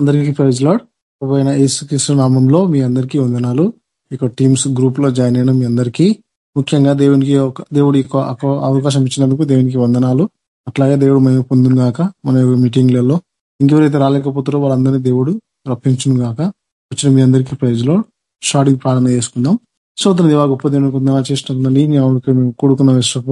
అందరికీ praise lord. అయిన యేసుక్రీస్తు నామంలో మీ అందరికీ వందనాలు. ఇక టీమ్స్ గ్రూప్లో జాయిన్ అయిన మీ అందరికీ ముఖ్యంగా దేవునికి ఒక దేవుడి అవకాశం ఇచ్చినందుకు దేవునికి వందనాలు. అట్లాగే దేవుడు మేము పొందును గాక మన మీటింగ్లలో. ఇంకెవరైతే రాలేకపోతారో వాళ్ళందరినీ దేవుడు రప్పించును గాక వచ్చిన మీ అందరికీ ప్రైజ్లో షార్ట్కి ప్రార్థన చేసుకుందాం. సోదర దేవా గొప్ప దేవుని కొందరు చేస్తుందని మేము కూడుకున్న విశ్వప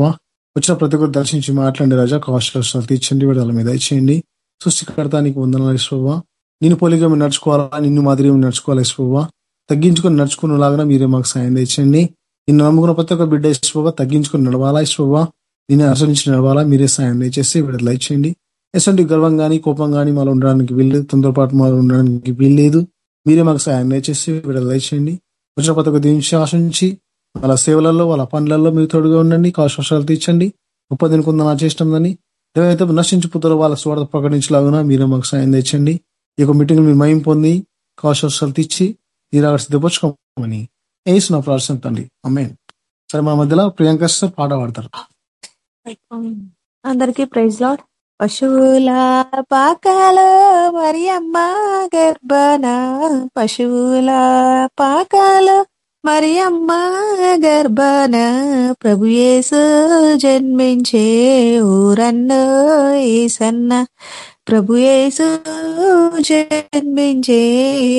వచ్చిన ప్రతి ఒక్కరు దర్శించి మాట్లాడండి రాజా కష్టాలు తీర్చండి విడుదల మీద ఇచ్చేయండి సృష్టికర్తానికి నీకు వందనాలు ఇసుకోవా నిన్ను పోలిగా మేము నడుచుకోవాలా? నిన్ను మాదిరి నడుచుకోవాలి ఇసుకోవా తగ్గించుకొని నడుచుకునేలాగా మీరే మాకు సాయం తెచ్చండి నిన్ను నమ్ముకున్న ప్రతి ఒక్క బిడ్డ ఇసుకోవా తగ్గించుకొని నడవాలా ఇసుకోవా నిన్ను అనుసరించి నడవాలా? మీరే సాయం దయచేసి విడుదల ఇచ్చేయండి ఎసంటి గర్వం గానీ కోపం గానీ మాలో ఉండడానికి వీల్లేదు. తొందరపాటు మాలో ఉండడానికి వీల్లేదు. మీరే మాకు సాయం దయచేసి విడుదల ఇచ్చేయండి వచ్చిన ప్రతి ఒక్క దీని ఆశించి వాళ్ళ సేవలలో వాళ్ళ పనులలో మీరు తోడుగా ఉండండి. కాశ్వాసాలు తీర్చండి. గొప్ప దీనికి చేష్టం దాన్ని ఏవైతే నశించిపోతారో వాళ్ళ స్వార్థ ప్రకటించలాగునా మీరే మాకు సాయం తెచ్చండి ఈ యొక్క మీటింగ్ మీరు మయం పొంది కాశోత్సాలు తెచ్చి మీరు అక్కడ సిద్ధపరచుకోమని వేసిన ప్రార్థన తండ్రి. అమ్మే సరే మా మధ్యలో ప్రియాంక సార్ పాట పాడతారు. అందరికీ ప్రైజ్ లాడ్. పశువుల పాకాలో మరి అమ్మ గర్భన. పశువుల పాకాలో మరి అమ్మ గర్భన. ప్రభుయేసు జన్మించే ఊరన్న ఈసన్న. ప్రభుయేసు జన్మించే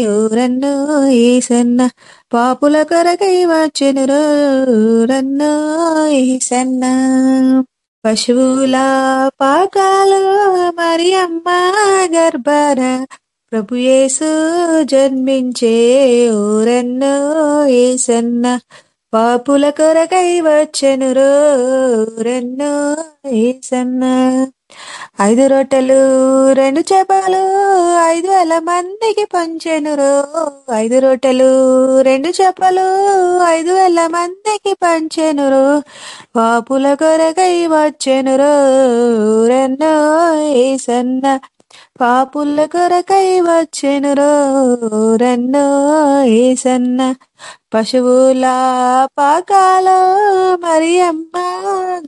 ఊరన్నో ఈసన్న పాపుల కొరకై వచ్చెను రన్ను ఏసన్న. పశువుల పాకాలు మరి అమ్మ గర్భన ప్రభు యేసు జన్మించే ఊరన్నో ఏసన్న. పాపుల కొరకై వచ్చెను రన్ను ఏసన్న. ఐదు రొట్టెలు రెండు చేపలు ఐదు వేల మందికి పంచెను రో ఐదు రొట్టెలు రెండు చేపలు ఐదు వేల మందికి పంచెనురో. పాపుల కొరకై వచ్చెను రోరన్నో ఏసన్న పాపుల కొరకై వచ్చెను రోరన్నో ఏసన్న పశువుల పాకాలో మరియమ్మ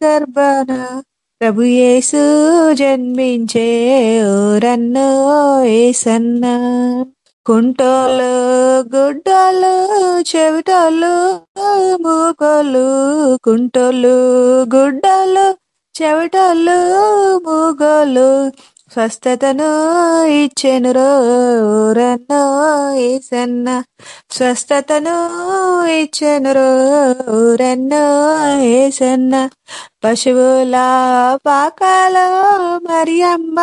గర్భన. ప్రభు ఏసు జన్మించే ఓరన్నో ఏసన్న కుంటోలు గుడ్డలు చెవిటోళ్ళు మూగోళ్ళు కుంటలు గుడ్డలు చెవిటలు మూగోళ్ళు స్వస్థతను ఇచ్చెను రోరన్నో ఏసన్న స్వస్థతను ఇచ్చెను రోరన్నో ఏసన్న పశువుల పాకాలో మరియమ్మ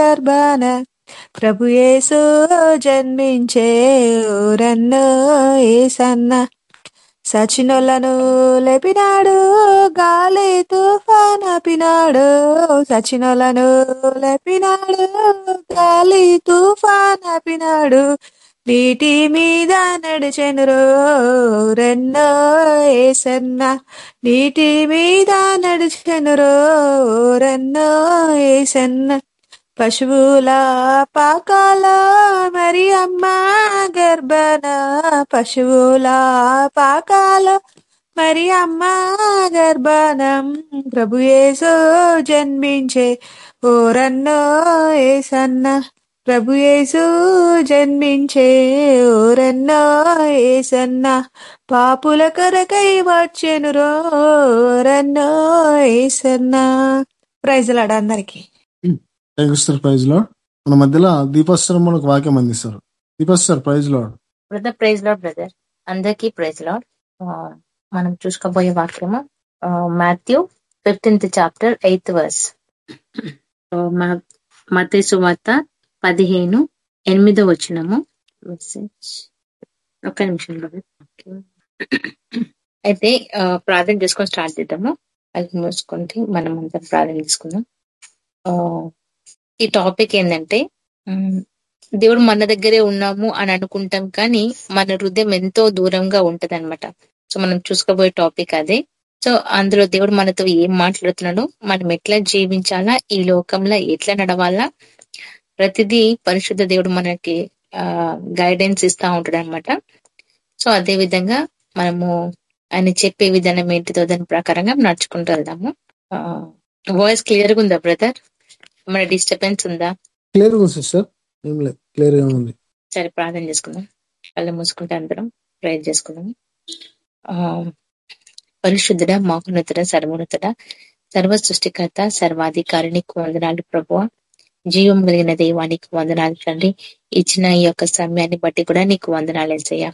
గర్భాన. ప్రభు యేసు జన్మించే ఊరన్నో ఏసన్న సచినులను లేపినాడు గాలి తుఫాన్ ఆపినాడు. సచినులను లేపినాడు గాలి తుఫాన్ ఆపినాడు. నీటి మీద నడిచెను రెన్నో ఏసన్న. నీటి మీద నడిచెను రెన్నో ఏసన్న. పశువుల పాకాల మరి అమ్మ గర్భన. పశువుల పాకాల మరి అమ్మ గర్భనం. ప్రభు జన్మించే ఓరన్నో ఏసన్న. ప్రభు యేసు జన్మించే ఓరన్నో ఏసన్న. పాపుల కొరకై వచ్చెను రోరన్నో ఏసన్న. ప్రైజ్లాడ అందరికి. సార్ ప్రైజ్లో మన మధ్యలో దీపస్వరం మనకు వాక్యం అందిస్తారు. దీపస్వర్ ప్రైజ్లో బ్రదర్ ప్రైజ్ లాడ్ బ్రదర్ అందరికీ ప్రైజ్ లాడ్ మనం చూసుకోబోయే వాక్యము Matthew fifteenth chapter eighth verse మతే సువార్త పదిహేను ఎనిమిదో వచ్చినము ఒక్క నిమిషం. అయితే ప్రార్థన చేసుకొని స్టార్ట్ చేద్దాము. అది మూసుకుంటే మనం అంతా ప్రార్థన చేసుకుందాం. ఆ, ఈ టాపిక్ ఏంటంటే దేవుడు మన దగ్గరే ఉన్నాము అని అనుకుంటాం కానీ మన హృదయం ఎంతో దూరంగా ఉంటది అనమాట సో మనం చూసుకోబోయే టాపిక్ అదే. సో అందులో దేవుడు మనతో ఏం మాట్లాడుతున్నాడు మనం ఎట్లా జీవించాలా ఈ లోకంలో ఎట్లా నడవాలా ప్రతిదీ పరిశుద్ధ దేవుడు మనకి ఆ గైడెన్స్ ఇస్తా ఉంటాడు అనమాట సో అదే విధంగా మనము ఆయన చెప్పే విధానం ఏంటిదో దాని ప్రకారంగా నడుచుకుంటూ వెళ్దాము. వాయిస్ క్లియర్గా ఉందా బ్రదర్ మన డిస్టర్బెన్స్ ఉందా? క్లియర్ ఉంది సిస్టర్ ఏం లేదు క్లియర్గా ఉంది. సరే ప్రార్థన చేసుకుందాం. కళ్ళు మూసుకుంటే అందరం ప్రేయర్ చేసుకుందాం. ఆ పరిశుద్ధుడ మహోన్నతుడ సర్వోన్నతుడ సర్వ సృష్టికర్త సర్వాధికారి నీకు వందనాలు ప్రభువ. జీవం కలిగిన దైవానికి వందనాలు తండ్రి. ఇచ్చిన ఈ యొక్క సమయాన్ని బట్టి కూడా నీకు వందనాలు వేసయ్యా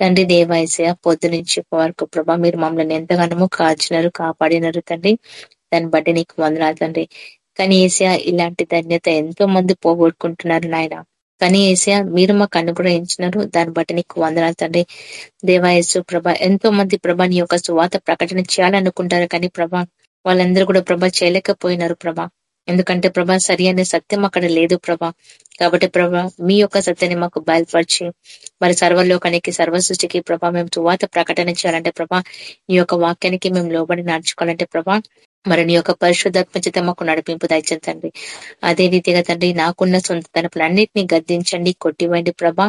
తండ్రి దేవాయసయ పొద్దు నుంచి వరకు ప్రభా మీరు మమ్మల్ని ఎంతగానో కాల్చినారు కాపాడినారు తండ్రి. దాన్ని బట్టి నీకు వందనాలు తండ్రి. కానీ ఏసియా ఇలాంటి ధన్యత ఎంతో మంది పోగొట్టుకుంటున్నారు నాయన. కానీ ఏసియా మీరు మాకు అనుగ్రహించినారు. దాన్ని బట్టి నీకు వందనాలు తండ్రి. దేవాయసు ప్రభ ఎంతో మంది ప్రభా నీ యొక్క సువాత ప్రకటన చేయాలనుకుంటారు కానీ ప్రభా వాళ్ళందరూ కూడా ప్రభా చేయలేకపోయినారు ప్రభా. ఎందుకంటే ప్రభా సరి అనే సత్యం అక్కడ లేదు ప్రభా. కాబట్టి ప్రభా మీ యొక్క సత్యాన్ని మాకు బయలుపరిచి మరి సర్వలోకానికి సర్వ సృష్టికి ప్రభా మేము సువాత ప్రకటన చేయాలంటే ప్రభా నీ యొక్క వాక్యానికి మేము లోబడి నడుచుకోవాలంటే ప్రభా మరి నీ యొక్క పరిశుద్ధాత్మచిత మాకు నడిపింపు దయచేతండి అదే రీతిగా తండ్రి నాకున్న సొంత తలపులన్నింటినీ గద్దించండి కొట్టివ్వండి ప్రభా.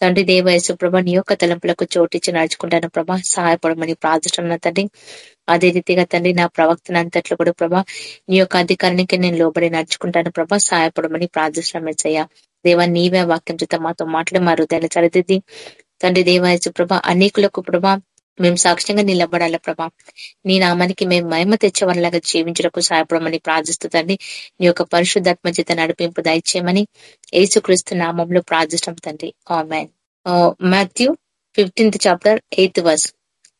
తండ్రి దేవయసు ప్రభ నీ యొక్క తలంపులకు చోటిచ్చి నడుచుకుంటాను ప్రభా. సహాయపడమని ప్రార్థిస్తున్న తండ్రి. అదే రీతిగా తండ్రి నా ప్రవక్తన అంతట్లో కూడా ప్రభా నీ యొక్క అధికారానికి నేను లోబడి నడుచుకుంటాను ప్రభా. సహాయపడమని ప్రార్థిస్తున్నామయ్యా దేవా నీవే వాక్యం చేత మాతో మాట్లాడి మా హృదయాలు సరిదిద్ది. తండ్రి దేవాయసు ప్రభ అనేకులకు ప్రభా మేము సాక్ష్యంగా నిలబడాల ప్రభా? నీ నామానికి మేము మహిమ తెచ్చేవారిలాగా జీవించడకు సహాయపడమని ప్రార్థిస్తూ తండ్రి నీ యొక్క పరిశుద్ధాత్మ చేత నడిపింపు దయచేయమని యేసుక్రీస్తు నామంలో ప్రార్థిస్తాం తండ్రి. Amen. Matthew fifteenth chapter eighth verse.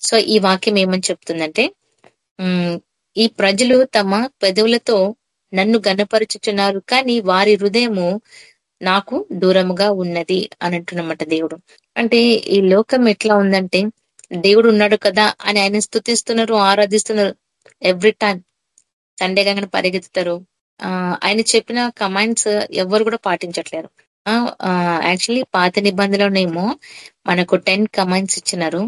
So ఈ వాక్యం ఏమని చెప్తుందంటే ఈ ప్రజలు తమ పెదవులతో నన్ను గనపరుచుచున్నారు కానీ వారి హృదయము నాకు దూరముగా ఉన్నది అని అంటున్నమాట దేవుడు. అంటే ఈ లోకం ఎట్లా ఉందంటే దేవుడు ఉన్నాడు కదా అని ఆయన స్తుతిస్తున్నారు ఆరాధిస్తున్నారు. ఎవ్రీ టైం సండే కాగానే పరిగెత్తుతారు. ఆ ఆయన చెప్పిన కమాండ్స్ ఎవరు కూడా పాటించట్లేరు. యాక్చువల్లీ పాత నిబంధనలోనేమో మనకు టెన్ కమాండ్స్ ఇచ్చినారు.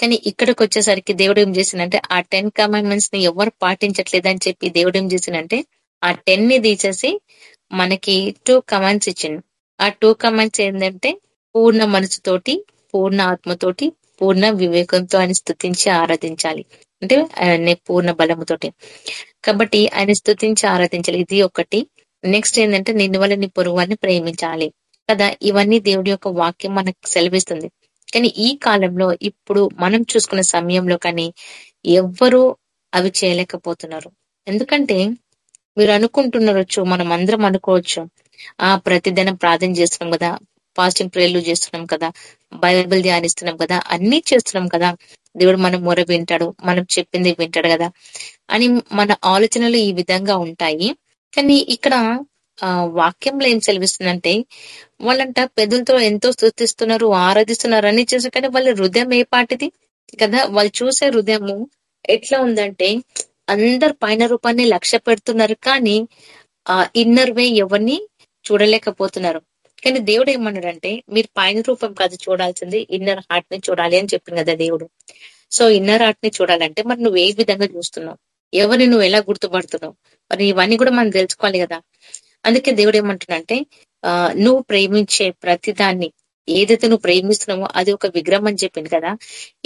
కానీ ఇక్కడికి వచ్చేసరికి దేవుడు ఏం చేసిందంటే ఆ టెన్ కమాండ్మెంట్స్ని ఎవరు పాటించట్లేదు అని చెప్పి దేవుడు ఏం చేసిందంటే ఆ టెన్ని తీసేసి మనకి టూ కమాండ్స్ ఇచ్చిండు. ఆ టూ కమాండ్స్ ఏంటంటే పూర్ణ మనసుతోటి పూర్ణ ఆత్మతోటి పూర్ణ వివేకంతో ఆయన స్థుతించి ఆరాధించాలి. అంటే ఆయన పూర్ణ బలముతోటి. కాబట్టి ఆయన స్థుతించి ఆరాధించాలి. ఇది ఒకటి. నెక్స్ట్ ఏంటంటే నిన్ను వల్ల నీ పొరుగు ప్రేమించాలి. కదా ఇవన్నీ దేవుడి యొక్క వాక్యం మనకు సెలవిస్తుంది. కానీ ఈ కాలంలో ఇప్పుడు మనం చూసుకున్న సమయంలో కానీ ఎవ్వరూ అవి చేయలేకపోతున్నారు. ఎందుకంటే మీరు అనుకుంటున్నారు మనం అందరం అనుకోవచ్చు. ఆ ప్రతిదినం ప్రార్థన చేస్తున్నాం కదా ఫాస్టింగ్ ప్రేయర్లు చేస్తున్నాం కదా బైబిల్ ధ్యానిస్తున్నాం కదా అన్ని చేస్తున్నాం కదా. దేవుడు మనం మొర వింటాడు మనం చెప్పింది వింటాడు కదా. అని మన ఆలోచనలు ఈ విధంగా ఉంటాయి. కానీ ఇక్కడ ఆ వాక్యంలో ఏం సెలవిస్తుందంటే వాళ్ళంట పెద్దలతో ఎంతో స్థుతిస్తున్నారు ఆరాధిస్తున్నారు అన్ని చేస్తారు. కానీ వాళ్ళ హృదయం ఏ పాటిది కదా? వాళ్ళు చూసే హృదయము ఎట్లా ఉందంటే అందరు పైన రూపాన్ని లక్ష్య పెడుతున్నారు కానీ ఆ ఇన్నర్ వే ఎవరిని చూడలేకపోతున్నారు. కానీ దేవుడు ఏమన్నాడంటే మీరు పైన రూపం కాదు చూడాల్సింది ఇన్నర్ హార్ట్ని చూడాలి అని చెప్పింది కదా దేవుడు. సో ఇన్నర్ హార్ట్ని చూడాలంటే మరి నువ్వు ఏ విధంగా చూస్తున్నావు? ఎవరిని నువ్వు ఎలా గుర్తుపడుతున్నావు? మరి ఇవన్నీ కూడా మనం తెలుసుకోవాలి కదా. అందుకే దేవుడు ఏమంటున్నంటే ఆ నువ్వు ప్రేమించే ప్రతిదాన్ని ఏదైతే నువ్వు ప్రేమిస్తున్నావో అది ఒక విగ్రహం అని చెప్పింది కదా.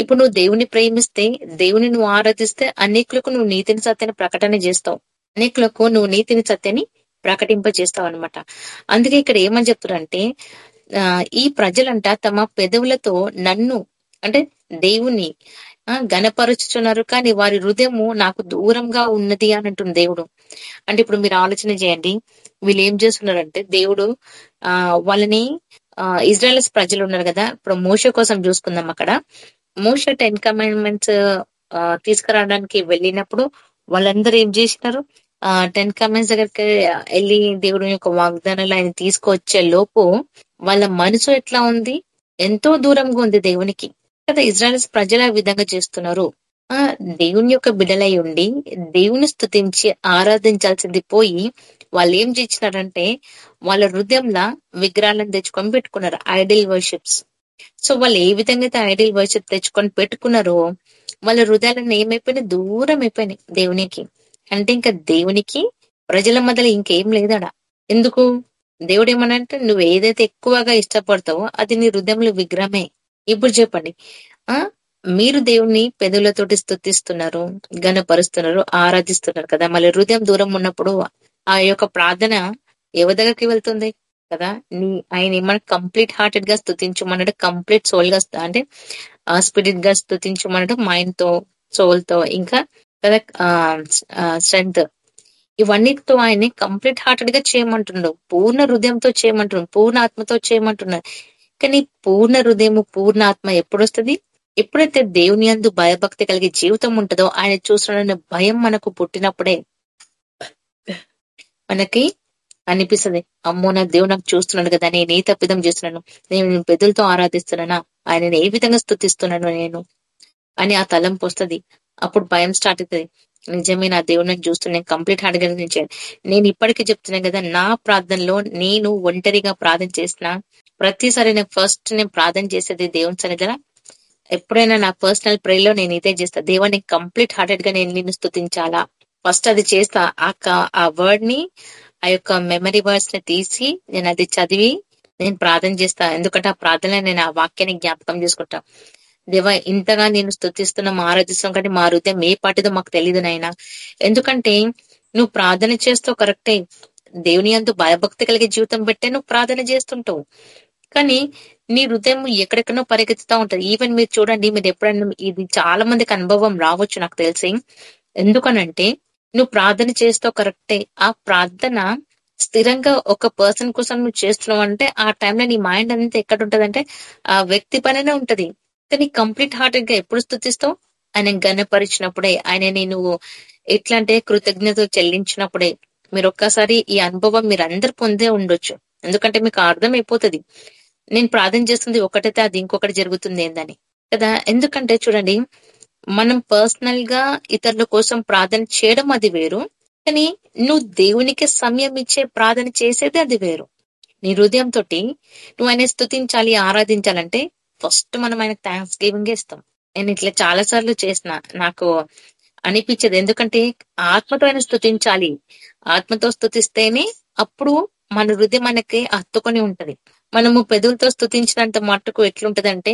ఇప్పుడు నువ్వు దేవుని ప్రేమిస్తే దేవుని నువ్వు ఆరాధిస్తే అనేకులకు నువ్వు నీతిని సత్యాన్ని ప్రకటన చేస్తావు. అనేకులకు నువ్వు నీతిని సత్యాన్ని ప్రకటింపజేస్తావు అనమాట అందుకే ఇక్కడ ఏమని చెప్తున్నారంటే ఈ ప్రజలంట తమ పెదవులతో నన్ను అంటే దేవుని గనపరుచుతున్నారు కానీ వారి హృదయము నాకు దూరంగా ఉన్నది అని అంటుంది దేవుడు. అంటే ఇప్పుడు మీరు ఆలోచన చేయండి. వీళ్ళు ఏం చేస్తున్నారంటే దేవుడు ఆ వాళ్ళని ఇజ్రాయల్స్ ప్రజలు ఉన్నారు కదా. ఇప్పుడు మోష కోసం చూసుకుందాం అక్కడ. మోష టెన్ కమాండ్మెంట్స్ తీసుకురావడానికి వెళ్ళినప్పుడు వాళ్ళందరూ ఏం చేసినారు? టెన్ కమెంట్స్ దగ్గరికి వెళ్ళి దేవుడు యొక్క వాగ్దానాలు ఆయన తీసుకొచ్చే లోపు వాళ్ళ మనసు ఎట్లా ఉంది? ఎంతో దూరంగా ఉంది దేవునికి. కదా ఇజ్రాయల్స్ ప్రజలు ఆ విధంగా చేస్తున్నారు. ఆ దేవుని యొక్క బిడలై ఉండి దేవుని స్థుతించి ఆరాధించాల్సింది పోయి వాళ్ళు ఏం చేసినారంటే వాళ్ళ హృదయంలో విగ్రహాలను తెచ్చుకొని పెట్టుకున్నారు ఐడిల్ వర్షిప్స్. సో వాళ్ళు ఏ విధంగా అయితే ఐడిల్ వర్షిప్ తెచ్చుకొని పెట్టుకున్నారో వాళ్ళ హృదయాలను ఏమైపోయినాయి? దూరం అయిపోయినాయి దేవునికి. అంటే ఇంకా దేవునికి ప్రజల మధ్యలో ఇంకేం లేదడా? ఎందుకు? దేవుడు ఏమనంటే నువ్వు ఏదైతే ఎక్కువగా ఇష్టపడతావో అది నీ హృదయంలో విగ్రహమే. ఇప్పుడు చెప్పండి. ఆ? మీరు దేవుణ్ణి పెదవులతోటి స్థుతిస్తున్నారు గనపరుస్తున్నారు ఆరాధిస్తున్నారు కదా? మళ్ళీ హృదయం దూరం ఉన్నప్పుడు ఆ యొక్క ప్రార్థన ఎవరి దగ్గరికి వెళ్తుంది కదా? నీ ఆయన ఏమన్నా కంప్లీట్ హార్టెడ్గా స్థుతించమన్నాడు కంప్లీట్ సోల్గా అంటే స్పిరిట్గా స్థుతించమన్నాడు మైండ్తో సోల్తో ఇంకా కదా స్ట్రెంగ్త్ ఇవన్నిటితో ఆయన్ని కంప్లీట్ హార్టెడ్గా చేయమంటున్నాడు పూర్ణ హృదయంతో చేయమంటున్నాడు పూర్ణ ఆత్మతో చేయమంటున్నాడు కానీ పూర్ణ హృదయము పూర్ణ ఆత్మ ఎప్పుడొస్తుంది? ఎప్పుడైతే దేవుని యందు భయభక్తి కలిగే జీవితం ఉంటుందో ఆయన చూస్తున్నాడనే భయం మనకు పుట్టినప్పుడే మనకి అనిపిస్తుంది. అమ్మో నా దేవుడు నాకు చూస్తున్నాడు కదా నేను ఏ తప్పిదం చేస్తున్నాను? నేను పెద్దలతో ఆరాధిస్తున్నానా? ఆయనను ఏ విధంగా స్థుతిస్తున్నాను నేను? అని ఆ తలంపు వస్తుంది. అప్పుడు భయం స్టార్ట్ అవుతుంది. నిజమే నా దేవుడు నాకు నేను కంప్లీట్ హార్ట్ నేను నుంచి నేను ఇప్పటికీ చెప్తున్నాను కదా నా ప్రార్థనలో నేను ఒంటరిగా ప్రార్థన చేసిన ప్రతిసారి నేను ఫస్ట్ నేను ప్రార్థన చేసేది దేవుని సన్నిధిన ఎప్పుడైనా నా పర్సనల్ ప్రేయర్లో నేను ఇదే చేస్తా. దేవాన్ని కంప్లీట్ హార్టెడ్గా నేను నిన్ను స్థుతించాలా ఫస్ట్ అది చేస్తా. ఆ ఆ వర్డ్ని ఆ యొక్క మెమరీ వర్డ్స్ని తీసి నేను అది చదివి నేను ప్రార్థన చేస్తా. ఎందుకంటే ఆ ప్రార్థన నేను ఆ వాక్యాన్ని జ్ఞాపకం చేసుకుంటా. దేవా ఇంతగా నేను స్థుతిస్తున్నాం ఆరాధిస్తాం కానీ మా హృదయం ఏ పాటిదో మాకు తెలియదు నాయన. ఎందుకంటే నువ్వు ప్రార్థన చేస్తావు కరెక్టే. దేవుని అందు భయభక్తి కలిగే జీవితం పెట్టే నువ్వు ప్రార్థన చేస్తుంటావు. కానీ నీ హృదయం ఎక్కడెక్కడో పరిగెత్తుతా ఉంటది. ఈవెన్ మీరు చూడండి మీరు ఎప్పుడైనా ఇది చాలా మందికి అనుభవం రావచ్చు నాకు తెలిసి. ఎందుకనంటే నువ్వు ప్రార్థన చేస్తావు కరెక్టే. ఆ ప్రార్థన స్థిరంగా ఒక పర్సన్ కోసం నువ్వు చేస్తున్నావు అంటే ఆ టైంలో నీ మైండ్ అంతా ఎక్కడ ఉంటదంటే ఆ వ్యక్తి పైననే ఉంటది. కానీ కంప్లీట్ హార్టెడ్గా ఎప్పుడు స్థుతిస్తావు ఆయన గనపరిచినప్పుడే ఆయన నేను ఎట్లా అంటే కృతజ్ఞత చెల్లించినప్పుడే మీరు ఒక్కసారి ఈ అనుభవం మీరు అందరు పొందే ఉండొచ్చు. ఎందుకంటే మీకు అర్థం నేను ప్రార్థన చేస్తుంది ఒకటైతే అది ఇంకొకటి జరుగుతుంది ఏందని. కదా? ఎందుకంటే చూడండి మనం పర్సనల్గా ఇతరుల కోసం ప్రార్థన చేయడం అది వేరు కానీ నువ్వు దేవునికి సమయం ఇచ్చే ప్రార్థన చేసేది అది వేరు. నీ హృదయం తోటి నువ్వు ఆయన స్థుతించాలి ఆరాధించాలంటే ఫస్ట్ మనం ఆయనకు థ్యాంక్స్ గివింగ్ ఇస్తాం. నేను ఇట్లా చాలా సార్లు చేసిన. నాకు అనిపించేది. ఎందుకంటే ఆత్మతో ఆయన స్థుతించాలి ఆత్మతో స్థుతిస్తేనే అప్పుడు మన హృదయం మనకి హత్తుకొని ఉంటది. మనము పెదవులతో స్థుతించినంత మట్టుకు ఎట్లుంటదంటే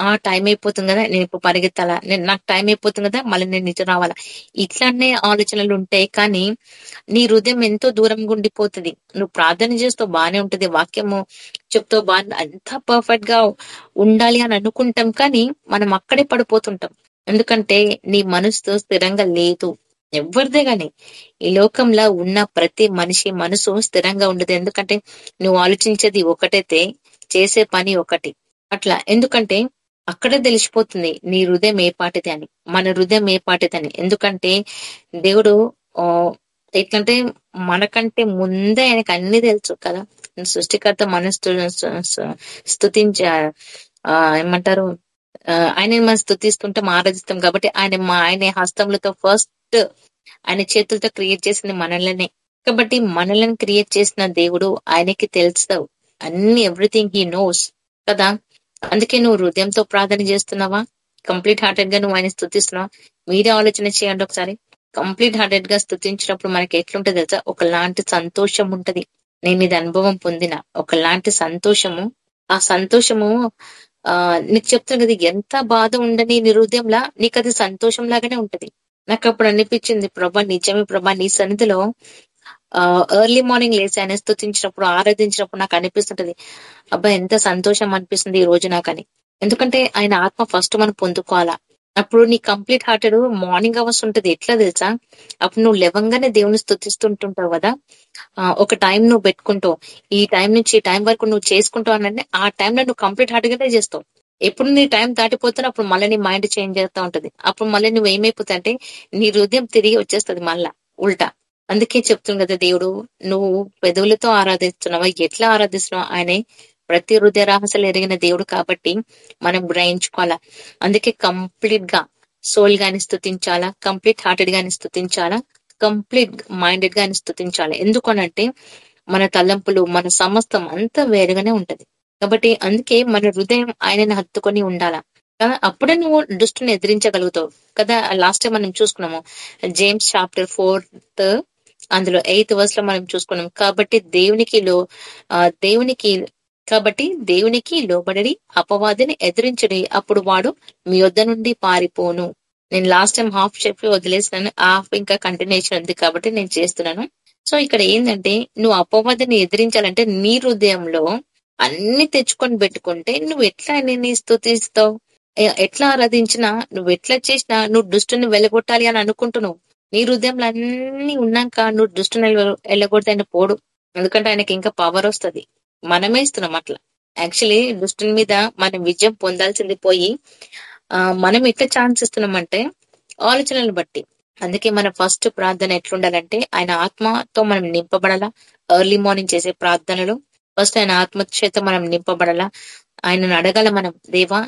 ఆ టైం అయిపోతుంది కదా నేను ఇప్పుడు పరిగెత్తాలా? నేను నాకు టైం అయిపోతుంది కదా మళ్ళీ నేను నిజం రావాలా? ఇట్లానే ఆలోచనలు ఉంటాయి కానీ నీ హృదయం ఎంతో దూరం గుండిపోతుంది నువ్వు ప్రార్థన చేస్తూ బానే ఉంటది వాక్యము చెప్తూ బాగా అంతా పర్ఫెక్ట్గా ఉండాలి అని అనుకుంటాం కానీ మనం అక్కడే పడిపోతుంటాం. ఎందుకంటే నీ మనసు స్థిరంగా లేదు. ఎవరిదే గాని ఈ లోకంలో ఉన్న ప్రతి మనిషి మనసు స్థిరంగా ఉండదు. ఎందుకంటే నువ్వు ఆలోచించేది ఒకటైతే చేసే పని ఒకటి. అట్లా ఎందుకంటే అక్కడే తెలిసిపోతుంది నీ హృదయం ఏ పాటిది అని. మన హృదయం ఏ పాటిదని ఎందుకంటే దేవుడు ఎట్లంటే మనకంటే ముందే ఆయనకు అన్ని తెలుసు కదా. సృష్టికర్త మన స్థుతించ ఆ, ఏమంటారు? ఆ, ఆయనని మనం స్థుతిస్తుంటాం ఆరాధిస్తాం కాబట్టి ఆయన మా ఆయన హస్తములతో ఫస్ట్ ఆయన చేతులతో క్రియేట్ చేసింది మనల్ని. కాబట్టి మనల్ని క్రియేట్ చేసిన దేవుడు ఆయనకి తెలుస్తావు. అన్ని ఎవ్రీథింగ్ హీ నోస్ కదా? అందుకే నువ్వు హృదయంతో ప్రార్థన చేస్తున్నావా? కంప్లీట్ హార్టెడ్గా నువ్వు ఆయన స్థుతిస్తున్నావా మీరే ఆలోచన చేయండి ఒకసారి. కంప్లీట్ హార్టెడ్గా స్థుతించినప్పుడు మనకి ఎట్లుంటది తెలుసా? ఒకలాంటి సంతోషం ఉంటది. నేను ఇది అనుభవం పొందిన. ఒకలాంటి సంతోషము. ఆ సంతోషము ఆ నీకు చెప్తాను కదా ఎంత బాధ ఉండని నీ హృదయంలా నీకు అది సంతోషం లాగానే ఉంటది. నాకు అప్పుడు అనిపించింది ప్రభా నిజమే ప్రభా నీ సన్నిధిలో ఆ ఎర్లీ మార్నింగ్ లేచి ఆయన స్థుతించినప్పుడు ఆరాధించినప్పుడు నాకు అనిపిస్తుంటది అబ్బా ఎంత సంతోషం అనిపిస్తుంది ఈ రోజు నాకని. ఎందుకంటే ఆయన ఆత్మ ఫస్ట్ మనం పొందుకోవాలా. అప్పుడు నీ కంప్లీట్ హార్టెడ్ మార్నింగ్ అవర్స్ ఉంటుంది. ఎట్లా తెలుసా? అప్పుడు నువ్వు లెవంగానే దేవుని స్థుతిస్తుంటుంటావు కదా. ఒక టైం నువ్వు పెట్టుకుంటావు. ఈ టైం నుంచి ఈ టైం వరకు నువ్వు చేసుకుంటావు అంటే ఆ టైంలో నువ్వు కంప్లీట్ హార్ట్గానే చేస్తావు. ఎప్పుడు నీ టైం దాటిపోతున్నా అప్పుడు మళ్ళీ నీ మైండ్ చేంజ్ చేస్తా ఉంటది. అప్పుడు మళ్ళీ నువ్వు ఏమైపోతా అంటే నీ హృదయం తిరిగి వచ్చేస్తుంది మళ్ళా ఉల్టా. అందుకే చెప్తుంది కదా దేవుడు నువ్వు పెదవులతో ఆరాధిస్తున్నావా? ఎట్లా ఆరాధిస్తున్నావు? ఆయనే ప్రతి హృదయ రహస్యలు ఎరిగిన దేవుడు కాబట్టి మనం గ్రహించుకోవాలా. అందుకే కంప్లీట్గా సోల్ గాని స్థుతించాలా కంప్లీట్ హార్టెడ్ గాని స్థుతించాలా కంప్లీట్ మైండెడ్ గాని స్థుతించాలి ఎందుకనంటే మన తలంపులు మన సమస్తం అంతా వేరుగానే ఉంటది. కాబట్టి అందుకే మన హృదయం ఆయనని హత్తుకొని ఉండాలా. అప్పుడే నువ్వు దుష్టుని ఎదిరించగలుగుతావు. కదా లాస్ట్ టైం మనం చూసుకున్నాము జేమ్స్ చాప్టర్ ఫోర్త్ అందులో ఎయిత్ వర్స్లో మనం చూసుకున్నాం కాబట్టి దేవునికి లో దేవునికి కాబట్టి దేవునికి లోబడి అపవాదిని ఎదిరించడి. అప్పుడు వాడు మీ వద్ద నుండి పారిపోను. నేను లాస్ట్ టైం హాఫ్ చెప్పి వదిలేసినాను. హాఫ్ ఇంకా కంటిన్యూషన్ ఉంది కాబట్టి నేను చేస్తున్నాను. సో ఇక్కడ ఏంటంటే నువ్వు అపవాదిని ఎదిరించాలంటే నీ హృదయంలో అన్ని తెచ్చుకొని పెట్టుకుంటే నువ్వు ఎట్లా నేను స్థుతిస్తావు? ఎట్లా ఆరాధించినా నువ్వు ఎట్లా చేసినా నువ్వు దుష్టుని వెళ్ళగొట్టాలి అని అనుకుంటున్నావు. నీ హృదయంలో అన్ని ఉన్నాక నువ్వు దుష్టుని వెళ్ళ- వెళ్ళగొడితే ఆయన పోడు. ఎందుకంటే ఆయనకి ఇంకా పవర్ వస్తది. మనమే ఇస్తున్నాం అట్లా. యాక్చువల్లీ దుష్టుని మీద మనం విజయం పొందాల్సింది పోయి ఆ మనం ఎట్లా ఛాన్స్ ఇస్తున్నామంటే ఆలోచనలు బట్టి. అందుకే మన ఫస్ట్ ప్రార్థన ఎట్లుండాలంటే ఆయన ఆత్మతో మనం నింపబడాలా? ఎర్లీ మార్నింగ్ చేసే ప్రార్థనలు. ఫస్ట్ ఆయన ఆత్మ చేత మనం నింపబడాలా? ఆయనను అడగాల మనం దేవా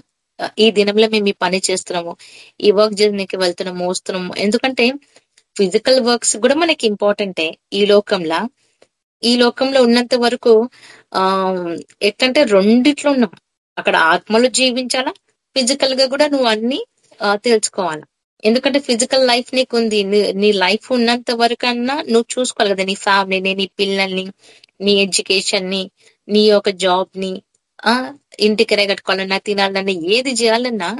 ఈ దినంలో మేము ఈ పని చేస్తున్నాము. ఈ వర్క్ చేయడానికి వెళ్తున్నాము వస్తున్నాము ఎందుకంటే ఫిజికల్ వర్క్స్ కూడా మనకి ఇంపార్టెంటే ఈ లోకంలో. ఈ లోకంలో ఉన్నంత వరకు ఆ ఎట్లంటే రెండిట్లో ఉన్నాం. అక్కడ ఆత్మలో జీవించాలా? ఫిజికల్గా కూడా నువ్వు అన్ని తెలుసుకోవాలా? ఎందుకంటే ఫిజికల్ లైఫ్ నీకు ఉంది నీ- లైఫ్ ఉన్నంత వరకు అన్నా నువ్వు చూసుకోవాలి కదా నీ ఫ్యామిలీని నీ పిల్లల్ని నీ ఎడ్యుకేషన్ని నీ యొక్క జాబ్ని ఆ ఇంటికి రెగట్టుకోవాలన్నా తినాలన్నా ఏది చేయాలన్నా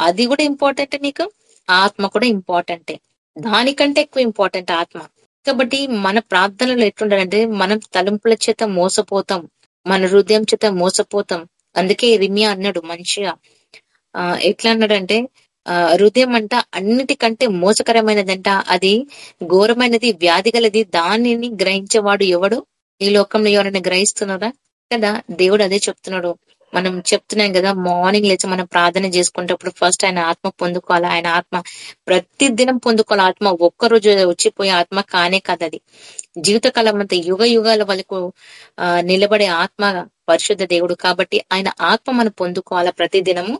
అది కూడా ఇంపార్టెంట్ నీకు. ఆత్మ కూడా ఇంపార్టెంటే దానికంటే ఎక్కువ ఇంపార్టెంట్ ఆత్మ. కాబట్టి మన ప్రార్థనలు ఎట్లుండాలంటే మనం తలంపుల చేత మోసపోతాం మన హృదయం చేత మోసపోతాం. అందుకే రిమియా అన్నాడు మంచిగా ఆ ఎట్లా అన్నాడంటే ఆ హృదయం అంట అన్నిటికంటే మోసకరమైనదంట. అది ఘోరమైనది వ్యాధి గలది. దానిని గ్రహించేవాడు ఎవడు? ఈ లోకంలో ఎవరైనా గ్రహిస్తున్నారా? కదా దేవుడు అదే చెప్తున్నాడు. మనం చెప్తున్నాం కదా మార్నింగ్ లేచి మనం ప్రార్థన చేసుకునేటప్పుడు ఫస్ట్ ఆయన ఆత్మ పొందుకోవాలి. ఆయన ఆత్మ ప్రతి దినం పొందుకోవాలి. ఆత్మ ఒక్క రోజు వచ్చిపోయే ఆత్మ కానే కాదు అది. జీవితకాలం అంతా యుగ యుగాల వరకు నిలబడే ఆత్మ పరిశుద్ధ దేవుడు. కాబట్టి ఆయన ఆత్మ మనం పొందుకోవాలా ప్రతి దినము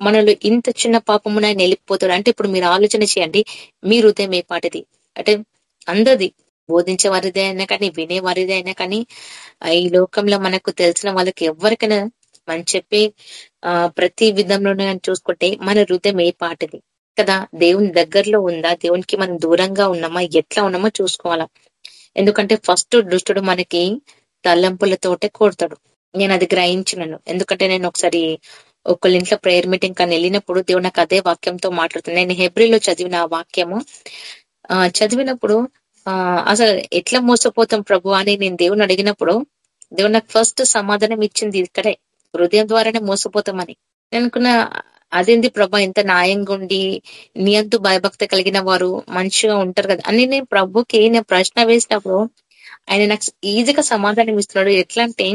మనలో ఇంత చిన్న పాపమున ఆయన వెళ్ళిపోతాడు. అంటే ఇప్పుడు మీరు ఆలోచన చేయండి. మీ హృదయం ఏ పాటిది? అంటే అందరిది. బోధించే వారిదే అయినా కానీ వినే వారిదే అయినా కానీ ఈ లోకంలో మనకు తెలిసిన వాళ్ళకి ఎవరికైనా అని చెప్పి ఆ ప్రతి విధంలోనే చూసుకుంటే మన హృదయం ఏ పాటిది? కదా దేవుని దగ్గరలో ఉందా? దేవునికి మనం దూరంగా ఉన్నామా? ఎట్లా ఉన్నామో చూసుకోవాలా. ఎందుకంటే ఫస్ట్ దుష్టుడు మనకి తలంపులతోటే కోడతాడు. నేను అది గ్రహించినాను. ఎందుకంటే నేను ఒకసారి ఒకళ్ళ ఇంట్లో ప్రేయర్ మీటింగ్ కానీ వెళ్ళినప్పుడు దేవుడు నాకు అదే వాక్యంతో మాట్లాడుతున్నాను నేను హెబ్రిలో చదివిన ఆ వాక్యము ఆ చదివినప్పుడు ఆ అసలు ఎట్లా మోసపోతాం ప్రభు అని నేను దేవుని అడిగినప్పుడు దేవుడు నాకు ఫస్ట్ సమాధానం ఇచ్చింది ఇక్కడే. హృదయం ద్వారానే మోసపోతామని. నేను అనుకున్న అదేంది ప్రభా ఇంత న్యాయంగా ఉండి నీ అంతు భయభక్తి కలిగిన వారు మంచిగా ఉంటారు కదా? అని నేను ప్రభుకి నేను ప్రశ్న వేసినప్పుడు ఆయన నాకు ఈజీగా సమాధానం ఇస్తున్నాడు. ఎట్లా అంటే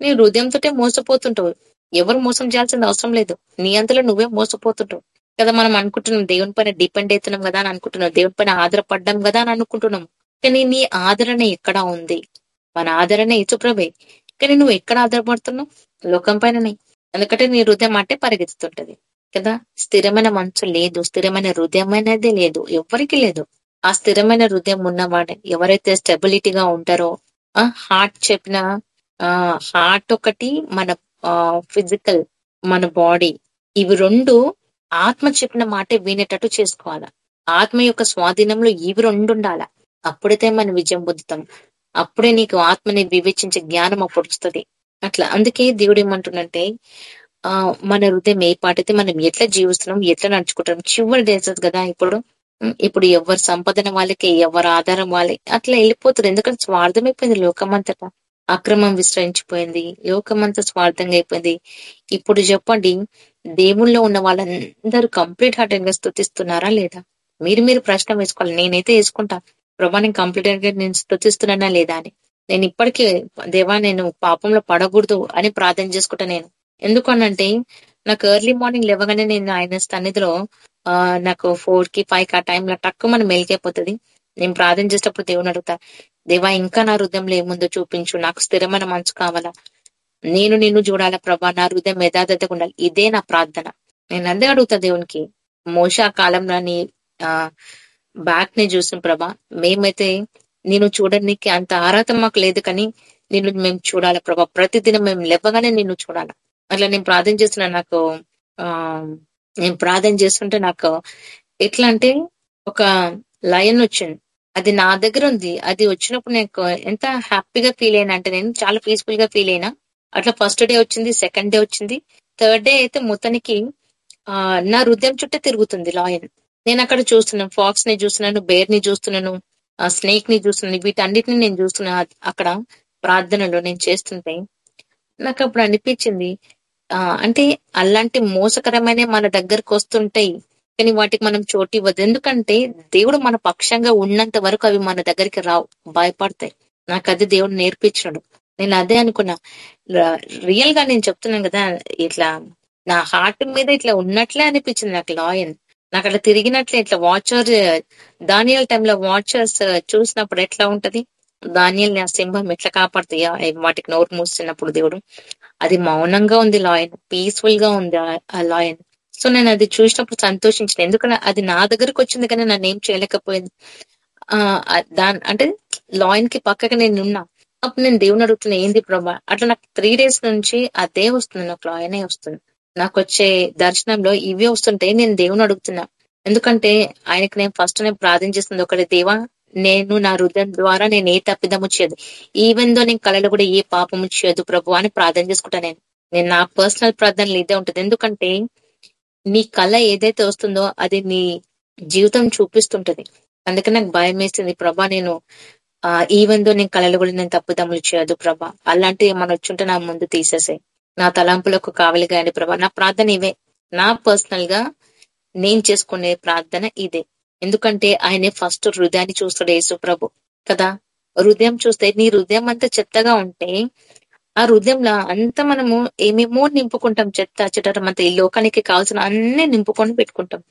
నీ హృదయంతో మోసపోతుంటావు. ఎవరు మోసం చేయాల్సిన అవసరం లేదు. నీ అంతలో నువ్వే మోసపోతుంటావు. కదా మనం అనుకుంటున్నాం దేవుని పైన డిపెండ్ అవుతున్నాం కదా అని అనుకుంటున్నాం. దేవుని పైన ఆధారపడ్డాం కదా అని అనుకుంటున్నాం. కానీ నీ ఆదరణ ఎక్కడ ఉంది? మన ఆదరణ ఇచుప్రభే కానీ నువ్వు ఎక్కడ ఆధారపడుతున్నావు? లోకం పైననే ఎందుకంటే నీ హృదయం అంటే పరిగెత్తుతుంటది కదా? స్థిరమైన మనసు లేదు స్థిరమైన హృదయం అనేది లేదు ఎవరికి లేదు. ఆ స్థిరమైన హృదయం ఉన్నవాడే ఎవరైతే స్టెబిలిటీగా ఉంటారో ఆ హార్ట్ చెప్పిన ఆ హార్ట్ ఒకటి మన ఫిజికల్ మన బాడీ ఇవి రెండు ఆత్మ చెప్పిన మాట వినేటట్టు చేసుకోవాలా? ఆత్మ యొక్క స్వాధీనంలో ఇవి రెండు ఉండాలా? అప్పుడైతే మనం విజయం పొందుతాం. అప్పుడే నీకు ఆత్మని వివేచించే జ్ఞానం అప్పుడు వస్తుంది. అట్లా. అందుకే దేవుడు ఏమంటుండంటే ఆ మన హృదయం ఏ పాటైతే మనం ఎట్లా జీవిస్తున్నాం ఎట్లా నడుచుకుంటాం చివరి డేసెస్ కదా ఇప్పుడు. ఇప్పుడు ఎవరు సంపాదన వాళ్ళకి ఎవరు ఆధారం వాళ్ళకి అట్లా వెళ్ళిపోతారు. ఎందుకంటే స్వార్థం అయిపోయింది లోకమంతటా అక్రమం విస్తరించిపోయింది లోకమంతా స్వార్థంగా అయిపోయింది ఇప్పుడు చెప్పండి దేవుళ్ళో ఉన్న వాళ్ళందరూ కంప్లీట్ హార్టెడ్గా స్థుతిస్తున్నారా లేదా? మీరు మీరు ప్రశ్న వేసుకోవాలి. నేనైతే వేసుకుంటా. ప్రభా నేను కంప్లీట్గా నేను స్థుతిస్తున్నానా లేదా అని. నేను ఇప్పటికీ దేవా నేను పాపంలో పడకూడదు అని ప్రార్థన చేసుకుంటా నేను. ఎందుకనంటే నాకు ఎర్లీ మార్నింగ్ లేవగానే నేను ఆయన సన్నిధిలో ఆ నాకు ఫోర్కి ఫైవ్కి ఆ టైంలో టక్కు మనం మెలికైపోతుంది. నేను ప్రార్థన చేసేటప్పుడు దేవుని అడుగుతా దేవా ఇంకా నా హృదయంలో ఏముందో చూపించు నాకు స్థిరమైన మనసు కావాలా? నేను నిన్ను చూడాలా ప్రభా నా హృదయం యథార్థతగా ఉండాలి. ఇదే నా ప్రార్థన. నేను అదే అడుగుతా దేవునికి మోసా కాలంలో నీ ఆ బ్యాక్ని చూసిన ప్రభా మేమైతే నేను చూడడానికి అంత ఆరాధన మాకు లేదు కానీ నిన్ను మేము చూడాలి ప్రభా? ప్రతిదినం మేము లేవగానే నిన్ను చూడాలి? అట్లా నేను ప్రార్థన చేస్తున్నా నాకు ఆ నేను ప్రార్థన చేస్తుంటే నాకు ఎట్లా అంటే ఒక లయన్ వచ్చింది. అది నా దగ్గర ఉంది. అది వచ్చినప్పుడు నాకు ఎంత హ్యాపీగా ఫీల్ అయినా అంటే నేను చాలా పీస్ఫుల్గా ఫీల్ అయినా అట్లా ఫస్ట్ డే వచ్చింది సెకండ్ డే వచ్చింది థర్డ్ డే అయితే మొత్తానికి ఆ నా హృదయం చుట్టే తిరుగుతుంది లాయన్. నేను అక్కడ చూస్తున్నాను ఫాక్స్ని చూస్తున్నాను బేర్ని చూస్తున్నాను ఆ స్నేక్ని చూస్తున్నాను వీటన్నిటిని నేను చూస్తున్నా అక్కడ ప్రార్థనలో నేను చేస్తుంటే నాకు అప్పుడు అనిపించింది. ఆ అంటే అలాంటి మోసకరమైన మన దగ్గరకు వస్తుంటాయి కానీ వాటికి మనం చోటు ఇవ్వదు. ఎందుకంటే దేవుడు మన పక్షంగా ఉన్నంత వరకు అవి మన దగ్గరికి రావు భయపడతాయి. నాకు అది దేవుడు నేర్పించాడు నేను అదే అనుకున్నా. రియల్గా నేను చెప్తున్నాను కదా ఇట్లా నా హార్ట్ మీద ఇట్లా ఉన్నట్లే అనిపించింది నాకు లాయన్. నాకు అట్లా తిరిగినట్లే ఇట్లా వాచర్ దానియల్ టైంలో వాచర్స్ చూసినప్పుడు ఎట్లా ఉంటది? దానియల్ని ఆ సింహం ఎట్లా కాపాడుతాయా వాటికి నోరు మూస్తున్నప్పుడు దేవుడు. అది మౌనంగా ఉంది లాయన్ పీస్ఫుల్గా ఉంది ఆ- లాయన్ సో నేను అది చూసినప్పుడు సంతోషించిన. ఎందుకంటే అది నా దగ్గరకు వచ్చింది కానీ నన్ను ఏం చేయలేకపోయింది. ఆ దాని అంటే లాయన్కి పక్కకి నేను ఉన్నా. అప్పుడు నేను దేవుని అడుగుతున్నా ఏంది ప్రభా? అట్లా నాకు త్రీ డేస్ నుంచి అదే వస్తుంది నాకు లాయనే వస్తుంది. నాకు వచ్చే దర్శనంలో ఇవే వస్తుంటే నేను దేవుని అడుగుతున్నా. ఎందుకంటే ఆయనకి నేను ఫస్ట్ నేను ప్రార్థన చేస్తుంది ఒకటి దేవా నేను నా హృదయం ద్వారా నేను ఏ తప్పిదము చేయదు. ఈవెన్ నేను కళలో కూడా ఏ పాపము చేయదు ప్రభు అని ప్రార్థన చేసుకుంటా నేను. నేను నా పర్సనల్ ప్రార్థనలు ఇదే ఉంటుంది. ఎందుకంటే నీ కళ ఏదైతే వస్తుందో అది నీ జీవితం చూపిస్తుంటది. అందుకే నాకు భయం వేస్తుంది ప్రభా నేను ఆ ఈవెన్ దో నేను కళలు కూడా నేను తప్పుదమ్ములు చేయదు ప్రభా. అలాంటివి ఏమైనా వచ్చుంటే నా ముందు తీసేసాయి. నా తలంపులకు కావలిగా అండి ప్రభా నా ప్రార్థన ఇవే. నా పర్సనల్గా నేను చేసుకునే ప్రార్థన ఇదే. ఎందుకంటే ఆయనే ఫస్ట్ హృదయాన్ని చూస్తాడు యేసు ప్రభు. కదా? హృదయం చూస్తే నీ హృదయం అంతా చెత్తగా ఉంటే ఆ హృదయంలో అంతా మనము ఏమేమో నింపుకుంటాం. చెత్త చెట్టరం అంతా ఈ లోకానికి కావాల్సిన అన్ని నింపుకొని పెట్టుకుంటాం.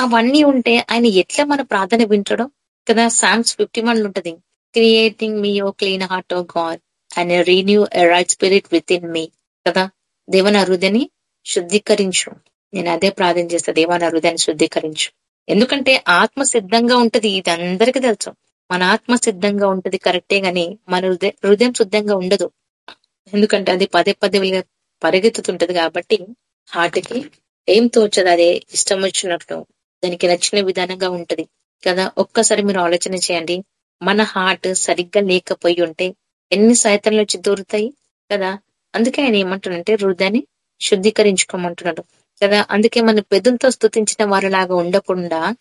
అవన్నీ ఉంటే ఆయన ఎట్లా మన ప్రార్థన వింటాడో? కదా? సామ్స్ ఫిఫ్టీ వన్ ఉంటది. Creating me a clean heart O God and renew a right spirit within me కదా? దేవన హృదయని శుద్ధీకరించు. నేను అదే ప్రార్థన చేస్తా దేవన హృదయాన్ని శుద్ధీకరించు. ఎందుకంటే ఆత్మ సిద్ధంగా ఉంటది ఇది అందరికీ తెలుసు. మన ఆత్మ సిద్ధంగా ఉంటది కరెక్టే గాని మన హృదయ హృదయం శుద్ధంగా ఉండదు. ఎందుకంటే అది పదే పదే పరిగెత్తుతుంటది కాబట్టి హార్ట్కి ఏం తోచదు అదే ఇష్టం వచ్చినట్లు దానికి నచ్చిన విధానంగా ఉంటది. కదా? ఒక్కసారి మీరు ఆలోచన చేయండి. మన హార్ట్ సరిగ్గా లేకపోయి ఉంటే ఎన్ని సాయంత్రాలు వచ్చి దూరుతాయి? కదా? అందుకే ఆయన ఏమంటున్నంటే హృదయాన్ని శుద్ధీకరించుకోమంటున్నాడు. కదా? అందుకే మనం పెదులతో స్థుతించిన వారిలాగా ఉండకుండా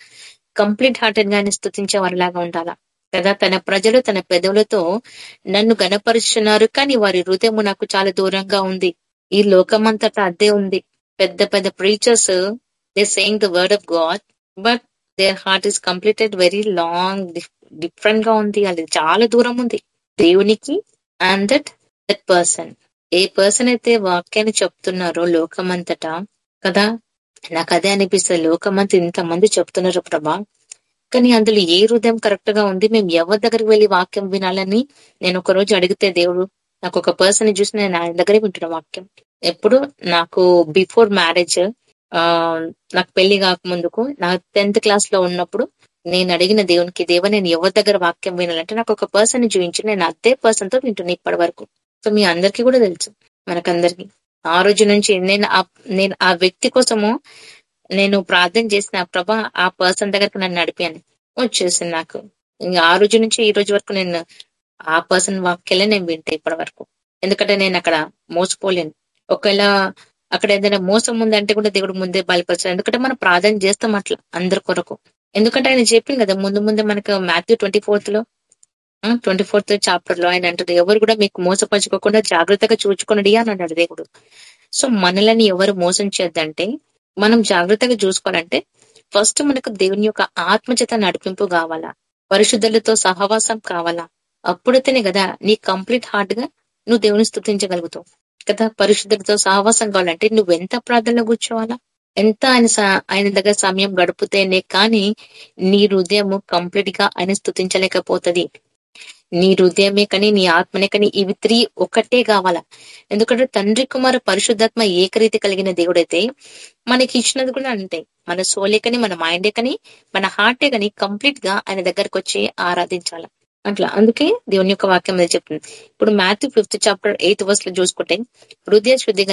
కంప్లీట్ హార్టెడ్ గాని స్థుతించే వారిలాగా ఉండాలా? కదా? తన ప్రజలు తన పెదవులతో నన్ను గణపరుచున్నారు కానీ వారి హృదయము నాకు చాలా దూరంగా ఉంది. ఈ లోకమంతటా అదే ఉంది. పెద్ద పెద్ద preachers they saying the word of God but their heart is completed very long డిఫరెంట్గా ఉంది. అది చాలా దూరం ఉంది. దేవునికి అండ్ దట్ దట్ పర్సన్ ఏ పర్సన్ అయితే వాక్యాన్ని చెప్తున్నారో లోకమంతటా కదా? నాకు అదే అనిపిస్తుంది. లోకమంతా ఇంతమంది చెప్తున్నారు ప్రభా. కానీ అందులో ఏ హృదయం కరెక్ట్గా ఉంది? మేము ఎవరి దగ్గరికి వెళ్ళి వాక్యం వినాలని నేను ఒక రోజు అడిగితే దేవుడు నాకు ఒక పర్సన్ చూసి నేను ఆయన దగ్గరే వింటున్నా వాక్యం. ఎప్పుడు? నాకు బిఫోర్ మ్యారేజ్ ఆ నాకు పెళ్ళి కాకముందుకు నా టెన్త్ క్లాస్లో ఉన్నప్పుడు నేను అడిగిన దేవునికి దేవ నేను ఎవరి దగ్గర వాక్యం వినాలంటే నాకు ఒక పర్సన్ని చూపించి నేను అదే పర్సన్తో వింటున్నా ఇప్పటి వరకు. సో మీ అందరికీ కూడా తెలుసు మనకందరికి. ఆ రోజు నుంచి నేను ఆ నేను ఆ వ్యక్తి కోసము నేను ప్రార్థన చేసిన ప్రభ ఆ పర్సన్ దగ్గరకు నన్ను నడిపాను వచ్చేసింది నాకు. ఇంకా ఆ రోజు నుంచి ఈ రోజు వరకు నేను ఆ పర్సన్ వాక్యలే నేను వింటా ఇప్పటి వరకు. ఎందుకంటే నేను అక్కడ మోసపోలేను. ఒకవేళ అక్కడ ఏదైనా మోసం ఉందంటే కూడా దేవుడు ముందే బయలుపరచాడు ఎందుకంటే మనం ప్రార్థన చేస్తాం అట్లా అందరి కొరకు. ఎందుకంటే ఆయన చెప్పింది కదా ముందు ముందు మనకు మాథ్యూ ట్వంటీ ఫోర్త్లో ట్వంటీ ఫోర్త్ చాప్టర్లో ఆయన అంటారు ఎవరు కూడా మీకు మోసపరచుకోకుండా జాగ్రత్తగా చూచుకొనడి అని అన్నాడు దేవుడు. సో మనలని ఎవరు మోసం చేద్దంటే మనం జాగ్రత్తగా చూసుకోవాలంటే ఫస్ట్ మనకు దేవుని యొక్క ఆత్మచేత నడిపింపు కావాలా పరిశుద్ధులతో సహవాసం కావాలా. అప్పుడైతేనే కదా నీ కంప్లీట్ హార్ట్గా నువ్వు దేవుని స్థుతించగలుగుతావు. కదా పరిశుద్ధులతో సహవాసం కావాలంటే నువ్వు ఎంత ప్రార్థనలో కూర్చోవాలా? ఎంత ఆయన స- ఆయన దగ్గర సమయం గడుపుతేనే కానీ నీ హృదయము కంప్లీట్గా ఆయన స్థుతించలేకపోతుంది నీ హృదయమే కానీ నీ ఆత్మనే కానీ ఇవి త్రీ ఒకటే కావాలా? ఎందుకంటే తండ్రి కుమార్ పరిశుద్ధాత్మ ఏకరీతి కలిగిన దేవుడైతే మనకి ఇచ్చినది కూడా అంతే. మన సోలే కానీ మన మైండే కానీ మన హార్టే కానీ కంప్లీట్గా ఆయన దగ్గరకు వచ్చి ఆరాధించాల? అట్లా. అందుకే దేవుని యొక్క వాక్యం మీద చెప్తుంది. ఇప్పుడు మాథ్యూ ఫిఫ్త్ చాప్టర్ ఎయిత్ వర్స్లో చూసుకుంటే హృదయ శుద్ధి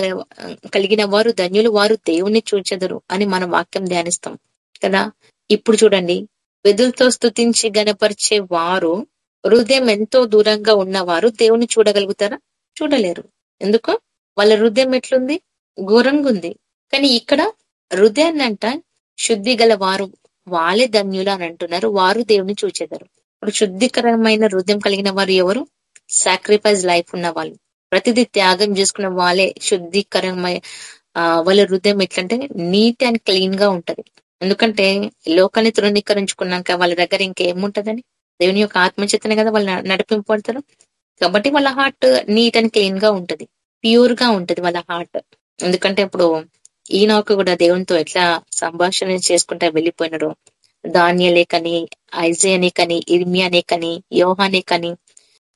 కలిగిన వారు ధన్యులు వారు దేవుణ్ణి చూచెదరు అని మనం వాక్యం ధ్యానిస్తాం. కదా? ఇప్పుడు చూడండి. వెదులతో స్తుతించి గనపరిచే వారు హృదయం ఎంతో దూరంగా ఉన్నవారు దేవుని చూడగలుగుతారా? చూడలేరు. ఎందుకు? వాళ్ళ హృదయం ఎట్లుంది? ఘోరంగా ఉంది కానీ ఇక్కడ హృదయాన్ని అంట శుద్ధి గల వారు వాళ్ళే ధన్యులు అని అంటున్నారు. వారు దేవుని చూచెదరు. ఇప్పుడు శుద్ధికరమైన హృదయం కలిగిన వారు ఎవరు? సాక్రిఫైస్ లైఫ్ ఉన్న వాళ్ళు ప్రతిదీ త్యాగం చేసుకున్న వాళ్ళే శుద్ధికరమైన వాళ్ళ హృదయం ఎట్లంటే నీట్ అండ్ క్లీన్గా ఉంటది. ఎందుకంటే లోకాన్ని తృణీకరించుకున్నాక వాళ్ళ దగ్గర ఇంకేముంటదని? దేవుని యొక్క ఆత్మచేతనే కదా వాళ్ళు న- నడిపింపబడతారు కాబట్టి వాళ్ళ హార్ట్ నీట్ అండ్ క్లీన్గా ఉంటది. ప్యూర్గా ఉంటది వాళ్ళ హార్ట్. ఎందుకంటే ఇప్పుడు ఈయనకు కూడా దేవునితో ఎట్లా సంభాషణ చేసుకుంటా వెళ్ళిపోయినారు ధాన్యలే కని ఐజయనే కని ఇర్మియానే కని యోహానే కని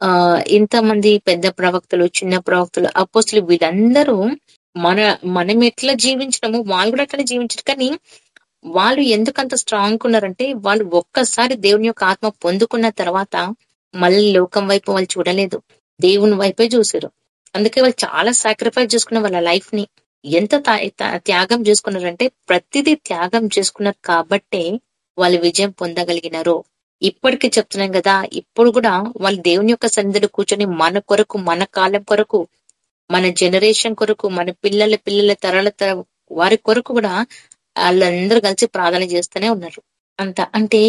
ఆ ఇంతమంది పెద్ద ప్రవక్తలు చిన్న ప్రవక్తలు అపోస్తులు వీళ్ళందరూ మన మనం ఎట్లా జీవించడము వాళ్ళు కూడా అట్లనే జీవించారు. కానీ వాళ్ళు ఎందుకంత స్ట్రాంగ్ ఉన్నారంటే వాళ్ళు ఒక్కసారి దేవుని యొక్క ఆత్మ పొందుకున్న తర్వాత మళ్ళీ లోకం వైపు వాళ్ళు చూడలేదు. దేవుని వైపే చూసారు అందుకే వాళ్ళు చాలా సాక్రిఫైస్ చేసుకున్న వాళ్ళ లైఫ్ని. ఎంత తా- త్యాగం చేసుకున్నారంటే ప్రతిదీ త్యాగం చేసుకున్నారు కాబట్టే వాళ్ళు విజయం పొందగలిగినారు. ఇప్పటికీ చెప్తున్నాం కదా ఇప్పుడు కూడా వాళ్ళు దేవుని యొక్క సన్నిధిలో కూర్చొని మన కొరకు మన కాలం కొరకు మన జనరేషన్ కొరకు మన పిల్లల పిల్లల తరాల వారి కొరకు కూడా వాళ్ళందరూ కలిసి ప్రార్థన చేస్తూనే ఉన్నారు. అంత అంటే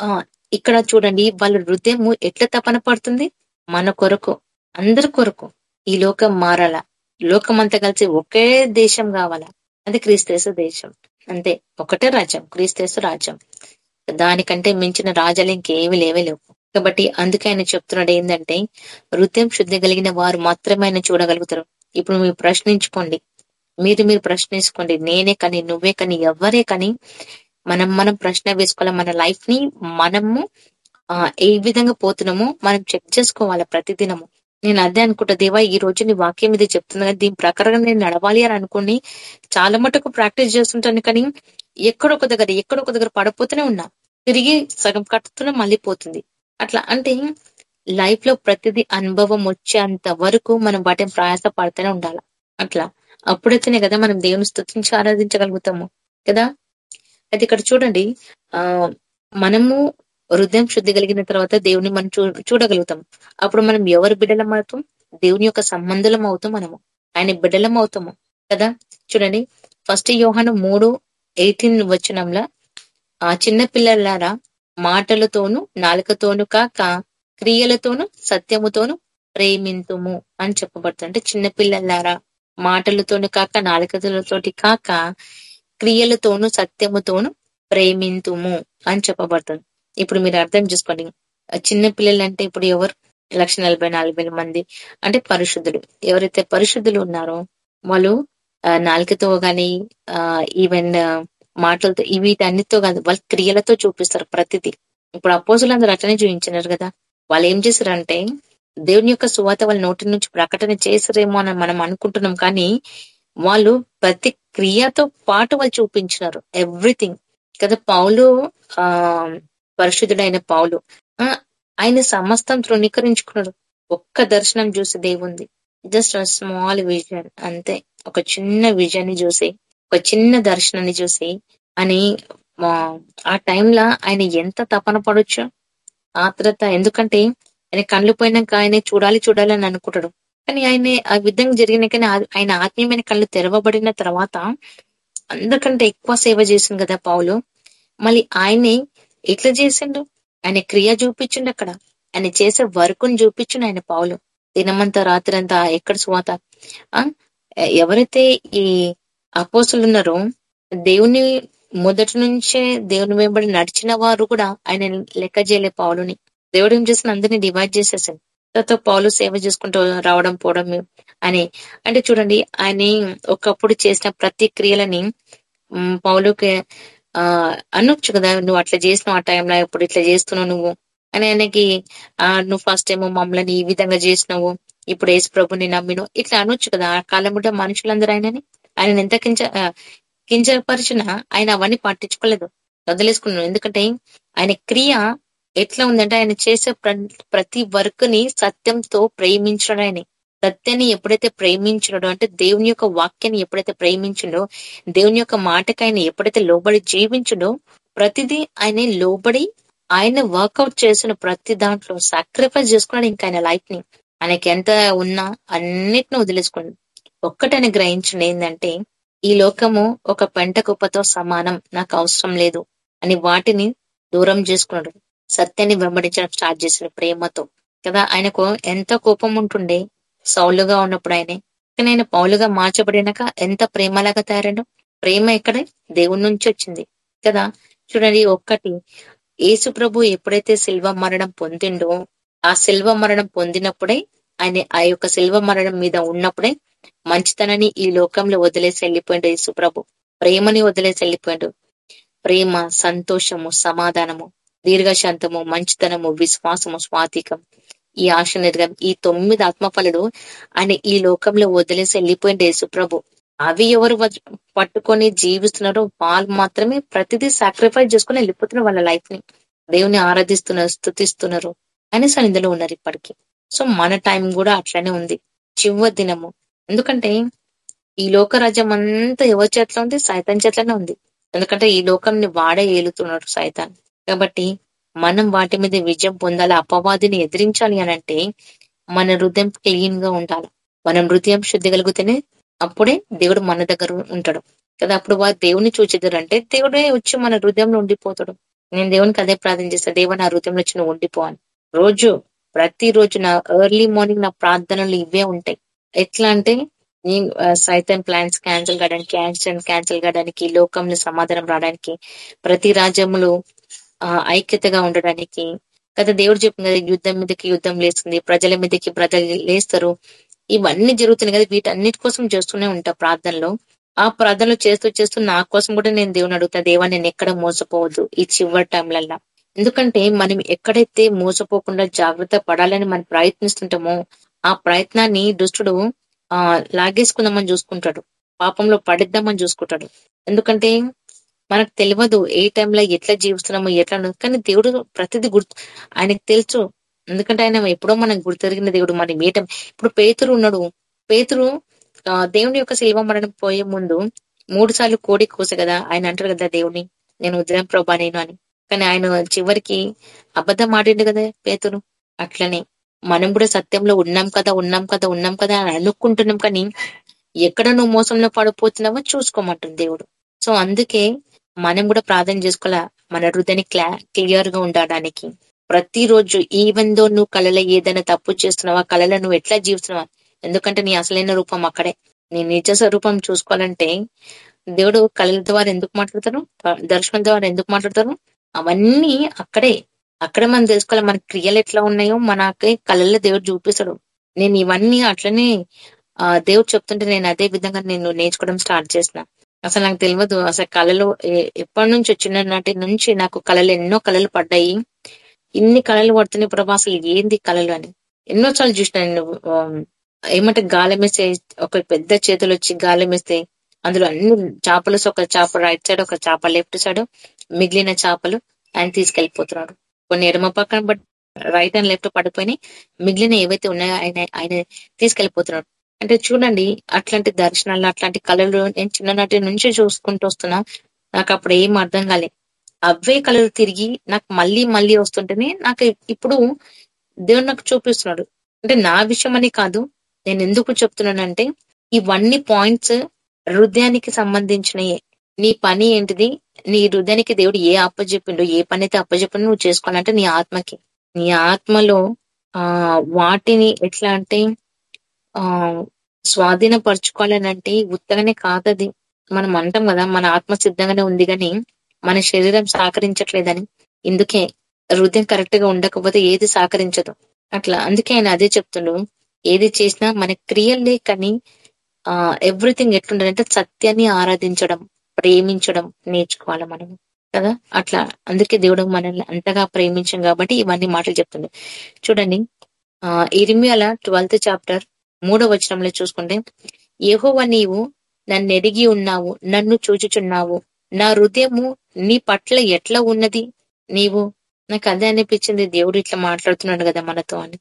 ఆ ఇక్కడ చూడండి వాళ్ళ హృదయము ఎట్లా తపన పడుతుంది? మన కొరకు అందరి కొరకు ఈ లోకం మారాల? లోకం అంతా కలిసి ఒకే దేశం కావాలా? అది క్రీస్తేసు దేశం. అంతే. ఒకటే రాజ్యం క్రీస్తేసు రాజ్యం. దానికంటే మించిన రాజ్యాలు ఇంకేమీ లేవే లేవు. కాబట్టి అందుకే ఆయన చెప్తున్నాడు ఏంటంటే హృదయం శుద్ధి కలిగిన వారు మాత్రమే ఆయన చూడగలుగుతారు. ఇప్పుడు మీరు ప్రశ్నించుకోండి. మీరు మీరు ప్రశ్నించుకోండి. నేనే కానీ నువ్వే కానీ ఎవరే కానీ మనం మనం ప్రశ్న వేసుకోవాలి? మన లైఫ్ని మనము ఏ విధంగా పోతున్నామో మనం చెక్ చేసుకోవాలి ప్రతిదినము? నేను అదే అనుకుంటా దేవా ఈ రోజు నీ వాక్యం ఇది చెప్తున్నా కదా, దీని ప్రకారంగా నేను నడవాలి అని అనుకుని చాలా మటుకు ప్రాక్టీస్ చేస్తుంటాను కానీ ఎక్కడొక దగ్గర ఎక్కడొక దగ్గర పడిపోతూనే ఉన్నా. తిరిగి సగం కట్టుతున్నా మళ్ళీ పోతుంది. అట్లా అంటే లైఫ్లో ప్రతిదీ అనుభవం వచ్చేంత వరకు మనం వాటిని ప్రయాస పడుతూనే ఉండాలి. అట్లా. అప్పుడైతేనే కదా మనం దేవుని స్థుతించి ఆరాధించగలుగుతాము. కదా? అయితే ఇక్కడ చూడండి ఆ మనము హృదయం శుద్ధి కలిగిన తర్వాత దేవుని మనం చూ చూడగలుగుతాం. అప్పుడు మనం ఎవరు బిడ్డలం అవుతాం? దేవుని యొక్క సంబంధులం అవుతాం మనము. ఆయన బిడ్డలం అవుతాము. కదా? చూడండి. ఫస్ట్ యోహాను మూడు ఎయిటీన్ వచనంలో ఆ చిన్న పిల్లలారా మాటలతోను నాలుకతోను కాక క్రియలతోనూ సత్యముతోను ప్రేమింతుము అని చెప్పబడుతుంది. అంటే చిన్న పిల్లలారా మాటలతోను కాక నాలుకలతోటి కాక క్రియలతోనూ సత్యముతోను ప్రేమింతుము అని చెప్పబడుతుంది. ఇప్పుడు మీరు అర్థం చేసుకోండి. చిన్న పిల్లలు అంటే ఇప్పుడు ఎవరు? లక్ష నలభై మంది. అంటే పరిశుద్ధులు ఎవరైతే పరిశుద్ధులు ఉన్నారో వాళ్ళు నాలుకతో గాని ఆ ఈవెన్ మాటలతో వీటన్నిటితో కాదు వాళ్ళ క్రియలతో చూపిస్తారు ప్రతిదీ. ఇప్పుడు అపోజులు అందరూ అట్లనే చూపించినారు కదా. వాళ్ళు ఏం చేశారంటే దేవుని యొక్క సువాత వాళ్ళ నోటి నుంచి ప్రకటన చేసారేమో అని మనం అనుకుంటున్నాం కానీ వాళ్ళు ప్రతి క్రియతో పాటు వాళ్ళు చూపించినారు. ఎవ్రీథింగ్. కదా పౌలు ఆ పరిశుద్ధుడైన పావులు ఆ ఆయన సమస్తం తృణీకరించుకున్నాడు. ఒక్క దర్శనం చూసి దేవుంది. జస్ట్ స్మాల్ విజన్ అంతే. ఒక చిన్న విజయాన్ని చూసి ఒక చిన్న దర్శనాన్ని చూసి అని ఆ, టైంలో ఆయన ఎంత తపన పడొచ్చు ఆత్రత. ఎందుకంటే ఆయన కళ్ళు పోయినాక ఆయన చూడాలి చూడాలి అని అనుకుంటాడు. కానీ ఆయన ఆ విధంగా జరిగిన ఆ- ఆయన ఆత్మీయమైన కళ్ళు తెరవబడిన తర్వాత అందరికంటే ఎక్కువ సేవ చేసింది కదా పావులు మళ్ళీ ఆయనే ఎట్లా చేసిండు? ఆయన క్రియ చూపించిండు అక్కడ. ఆయన చేసే వర్క్ను చూపించిండు ఆయన పావులు. దినమంతా రాత్రంతా ఎక్కడ సువాత. ఆ? ఎవరైతే ఈ అపోసులు ఉన్నారో దేవుని మొదటి నుంచే దేవుని వెంబడి నడిచిన వారు కూడా ఆయన లెక్క చేయలే పౌలుని దేవుడు ఏం చేసిన అందరినీ డివైడ్ చేసేసాను తర్వాత పావులు సేవ చేసుకుంటూ రావడం పోవడం అని. అంటే చూడండి ఆయన ఒకప్పుడు చేసిన ప్రతి క్రియలని పౌలుకి ఆ అనొచ్చు కదా నువ్వు అట్లా చేసినావు ఆ టైంలో ఇప్పుడు ఇట్లా చేస్తున్నావు నువ్వు. అని ఆయనకి ఆ నువ్వు ఫస్ట్ ఏమో మమ్మల్ని ఈ విధంగా చేసినావు ఇప్పుడు ఏసు ప్రభుని నమ్మిను ఇట్లా అనొచ్చు కదా. ఆ కాలం కూడా మనుషులందరూ ఆయనని ఆయన ఎంత కించ ఆ, కించపరిచినా ఆయన అవన్నీ పట్టించుకోలేదు. వదిలేసుకున్నాను ఎందుకంటే ఆయన క్రియ ఎట్లా ఉందంటే ఆయన చేసే ప్ర- ప్రతి వర్క్ని సత్యంతో ప్రేమించడం ఆయన. సత్యాన్ని ఎప్పుడైతే ప్రేమించడో అంటే దేవుని యొక్క వాక్యాన్ని ఎప్పుడైతే ప్రేమించిండో దేవుని యొక్క మాటకి ఆయన ఎప్పుడైతే లోబడి జీవించడో ప్రతిదీ ఆయన లోబడి ఆయన వర్కౌట్ చేసిన ప్రతి దాంట్లో సాక్రిఫైస్ చేసుకున్నాడు ఇంకా ఆయన లైఫ్ని. ఆయనకి ఎంత ఉన్నా అన్నిటిని వదిలేసుకున్నాడు ఒక్కటని గ్రహించిన ఏంటంటే ఈ లోకము ఒక పెంట కుప్పతో సమానం. నాకు అవసరం లేదు అని వాటిని దూరం చేసుకున్నాడు. సత్యాన్ని వెంబడించడం స్టార్ట్ చేసిన ప్రేమతో. కదా ఆయనకు ఎంత కోపం ఉంటుండే సౌలుగా ఉన్నప్పుడు ఆయనే. కానీ ఆయన పౌలుగా మార్చబడినాక ఎంత ప్రేమలాగా తయారాడు ప్రేమ ఎక్కడ దేవుడి నుంచి వచ్చింది. కదా? చూడండి ఒక్కటి. యేసు ప్రభు ఎప్పుడైతే శిల్వ మరణం పొందిండో ఆ శిల్వ మరణం పొందినప్పుడే ఆయన ఆ యొక్క శిల్వ మరణం మీద ఉన్నప్పుడే మంచితనాన్ని ఈ లోకంలో వదిలేసి వెళ్ళిపోయిండు యేసు ప్రభు. ప్రేమని వదిలేసి వెళ్ళిపోయిండు. ప్రేమ సంతోషము సమాధానము దీర్ఘశాంతము మంచితనము విశ్వాసము స్వాతికం. ఈ ఆశ నిద్ర ఈ తొమ్మిది ఆత్మఫలుడు ఆయన ఈ లోకంలో వదిలేసి వెళ్ళిపోయింది యేసుప్రభు అవి ఎవరు పట్టుకొని జీవిస్తున్నారో వాళ్ళు మాత్రమే ప్రతిదీ సాక్రిఫైస్ చేసుకుని వెళ్ళిపోతున్నారు వాళ్ళ లైఫ్ని. దేవుని ఆరాధిస్తున్నారు స్థుతిస్తున్నారు అని సన్నిధిలో ఉన్నారు ఇప్పటికి. సో మన టైం కూడా అట్లనే ఉంది. చివరి దినము. ఎందుకంటే ఈ లోకరాజ్యం అంతా ఎవరి చేతిలో ఉంది? సైతాన్ చేతిలోనే ఉంది. ఎందుకంటే ఈ లోకంని వాడే ఏలుతున్నాడు సైతాన్. కాబట్టి మనం వాటి మీద విజయం పొందాలి? అపవాదిని ఎదిరించాలి అని అంటే మన హృదయం క్లీన్గా ఉండాలి. మనం హృదయం శుద్ధి కలిగితేనే అప్పుడే దేవుడు మన దగ్గర ఉంటాడు. కదా అప్పుడు వారు దేవుని చూచిద్దరు దేవుడే వచ్చి మన హృదయంలో ఉండిపోతాడు. నేను దేవునికి అదే ప్రార్థన చేస్తాను దేవుని నా హృదయంలో వచ్చి నువ్వు ఉండిపోవాలి. రోజు ప్రతి రోజు నా ఎర్లీ మార్నింగ్ నా ప్రార్థనలు ఇవే ఉంటాయి. ఎట్లా అంటే నీ సైతం ప్లాన్స్ క్యాన్సిల్ కావడానికి యాక్సిడెంట్ క్యాన్సిల్ కావడానికి లోకంలో సమాధానం రావడానికి ప్రతి రాజ్యములు ఆ, ఐక్యతగా ఉండడానికి. కదా దేవుడు చెప్పింది యుద్ధం మీదకి యుద్ధం లేస్తుంది ప్రజల మీదకి ప్రజలు లేస్తారు. ఇవన్నీ జరుగుతున్నాయి కదా వీటన్నిటి కోసం చేస్తూనే ఉంటా ప్రార్థనలో. ఆ ప్రార్థనలు చేస్తూ చేస్తూ నా కోసం కూడా నేను దేవుని అడుగుతా దేవా నేను ఎక్కడ మోసపోవద్దు ఈ చివరి టైంలల్లా. ఎందుకంటే మనం ఎక్కడైతే మోసపోకుండా జాగ్రత్త పడాలని మనం ప్రయత్నిస్తుంటామో ఆ ప్రయత్నాన్ని దుష్టుడు ఆ లాగేసుకుందామని చూసుకుంటాడు. పాపంలో పడిద్దామని చూసుకుంటాడు. ఎందుకంటే మనకు తెలియదు ఏ టైంలో ఎట్లా జీవిస్తున్నామో ఎట్లా కానీ దేవుడు ప్రతిదీ గుర్తు ఆయనకు తెలుసు. ఎందుకంటే ఆయన ఎప్పుడో మనకు గుర్తెరిగిన దేవుడు మనం ఏ టైం. ఇప్పుడు పేతురు ఉన్నాడు. పేతురు దేవుని యొక్క శిల్వ మరణం పోయే ముందు మూడు సార్లు కోడి కోస కదా ఆయన అంటారు కదా దేవుని నేను ఉదయం ప్రభా నేను అని. కానీ ఆయన చివరికి అబద్ధం ఆడిండు కదా పేతురు. అట్లనే మనం కూడా సత్యంలో ఉన్నాం కదా ఉన్నాం కదా ఉన్నాం కదా అని అనుకుంటున్నాం కానీ ఎక్కడ నువ్వు మోసంలో పడిపోతున్నావో చూసుకోమంటుంది దేవుడు. సో అందుకే మనం కూడా ప్రార్థన చేసుకోవాలా? మన హృదయాన్ని క్లా క్లియర్గా ఉండడానికి. ప్రతిరోజు ఈవెన్ దో నువ్వు కళలో ఏదైనా తప్పు చేస్తున్నావా కళలో నువ్వు ఎట్లా జీవిస్తున్నావా? ఎందుకంటే నీ అసలైన రూపం అక్కడే. నీ నిజ స్వరూపం చూసుకోవాలంటే దేవుడు కళల ద్వారా ఎందుకు మాట్లాడతారు? దర్శనం ద్వారా ఎందుకు మాట్లాడతారు? అవన్నీ అక్కడే. అక్కడే మనం తెలుసుకోవాలి మన క్రియలు ఎట్లా ఉన్నాయో మనకి కళల్లో దేవుడు చూపిస్తాడు. నేను ఇవన్నీ అట్లనే దేవుడు చెప్తుంటే నేను అదే విధంగా నేను నేర్చుకోవడం స్టార్ట్ చేసిన. అసలు నాకు తెలియదు అసలు కళలు ఎప్పటి నుంచి వచ్చిన నాటి నుంచి నాకు కళలు ఎన్నో కళలు పడ్డాయి. ఇన్ని కళలు పడుతున్నాయి ప్రభా అసలు ఏంది కళలు అని. ఎన్నో సార్లు చూసిన నేను ఏమంటే గాలం వేస్తే ఒక పెద్ద చేతులు వచ్చి గాలం వేస్తే అందులో అన్ని చేపలు ఒక చేప రైట్ సైడ్ ఒక చేప లెఫ్ట్ సైడ్ మిగిలిన చేపలు ఆయన తీసుకెళ్ళిపోతున్నాడు కొన్ని ఎడమ పక్కన బట్ రైట్ అండ్ లెఫ్ట్ పడిపోయినాయి. మిగిలిన ఏవైతే ఉన్నాయో ఆయన ఆయన తీసుకెళ్ళిపోతున్నాడు అంటే చూడండి అట్లాంటి దర్శనాలు అట్లాంటి కళలు నేను చిన్ననాటి నుంచి చూసుకుంటూ వస్తున్నా నాకు అప్పుడు ఏం అర్థం కాలే. అవే కళలు తిరిగి నాకు మళ్ళీ మళ్ళీ వస్తుంటేనే నాకు ఇప్పుడు దేవుడు నాకు చూపిస్తున్నాడు. అంటే నా విషయం అని కాదు నేను ఎందుకు చెప్తున్నానంటే ఇవన్నీ పాయింట్స్ హృదయానికి సంబంధించినయే. నీ పని ఏంటిది? నీ హృదయానికి దేవుడు ఏ అప్పజెప్పిండు? ఏ పని అయితే అప్పచెప్పిండో నువ్వు చేసుకోవాలంటే నీ ఆత్మకి. నీ ఆత్మలో ఆ వాటిని ఎట్లా అంటే ఆ స్వాధీనపరచుకోవాలనంటే ఉత్తగానే కాదది. మనం అంటాం కదా మన ఆత్మ సిద్ధంగానే ఉంది కానీ మన శరీరం సహకరించట్లేదని. ఇందుకే హృదయం కరెక్ట్గా ఉండకపోతే ఏది సహకరించదు. అట్లా అందుకే ఆయన అదే చెప్తుండు. ఏది చేసినా మన క్రియలే కానీ ఆ ఎవ్రీథింగ్ ఎట్లుండాలంటే సత్యాన్ని ఆరాధించడం ప్రేమించడం నేర్చుకోవాలి మనం. కదా? అట్లా. అందుకే దేవుడు మనల్ని అంతగా ప్రేమించాం కాబట్టి ఇవన్నీ మాటలు చెప్తుంది చూడండి ఆ ఇరిమియాల ట్వెల్త్ చాప్టర్ మూడో వచనంలో చూసుకుంటే యెహోవా నీవు నన్ను ఎదిగి ఉన్నావు నన్ను చూచుచున్నావు. నా హృదయము నీ పట్ల ఎట్లా ఉన్నది? నీవు నాకు అదే అనిపించింది. దేవుడు ఇట్లా మాట్లాడుతున్నాడు కదా మనతో అని.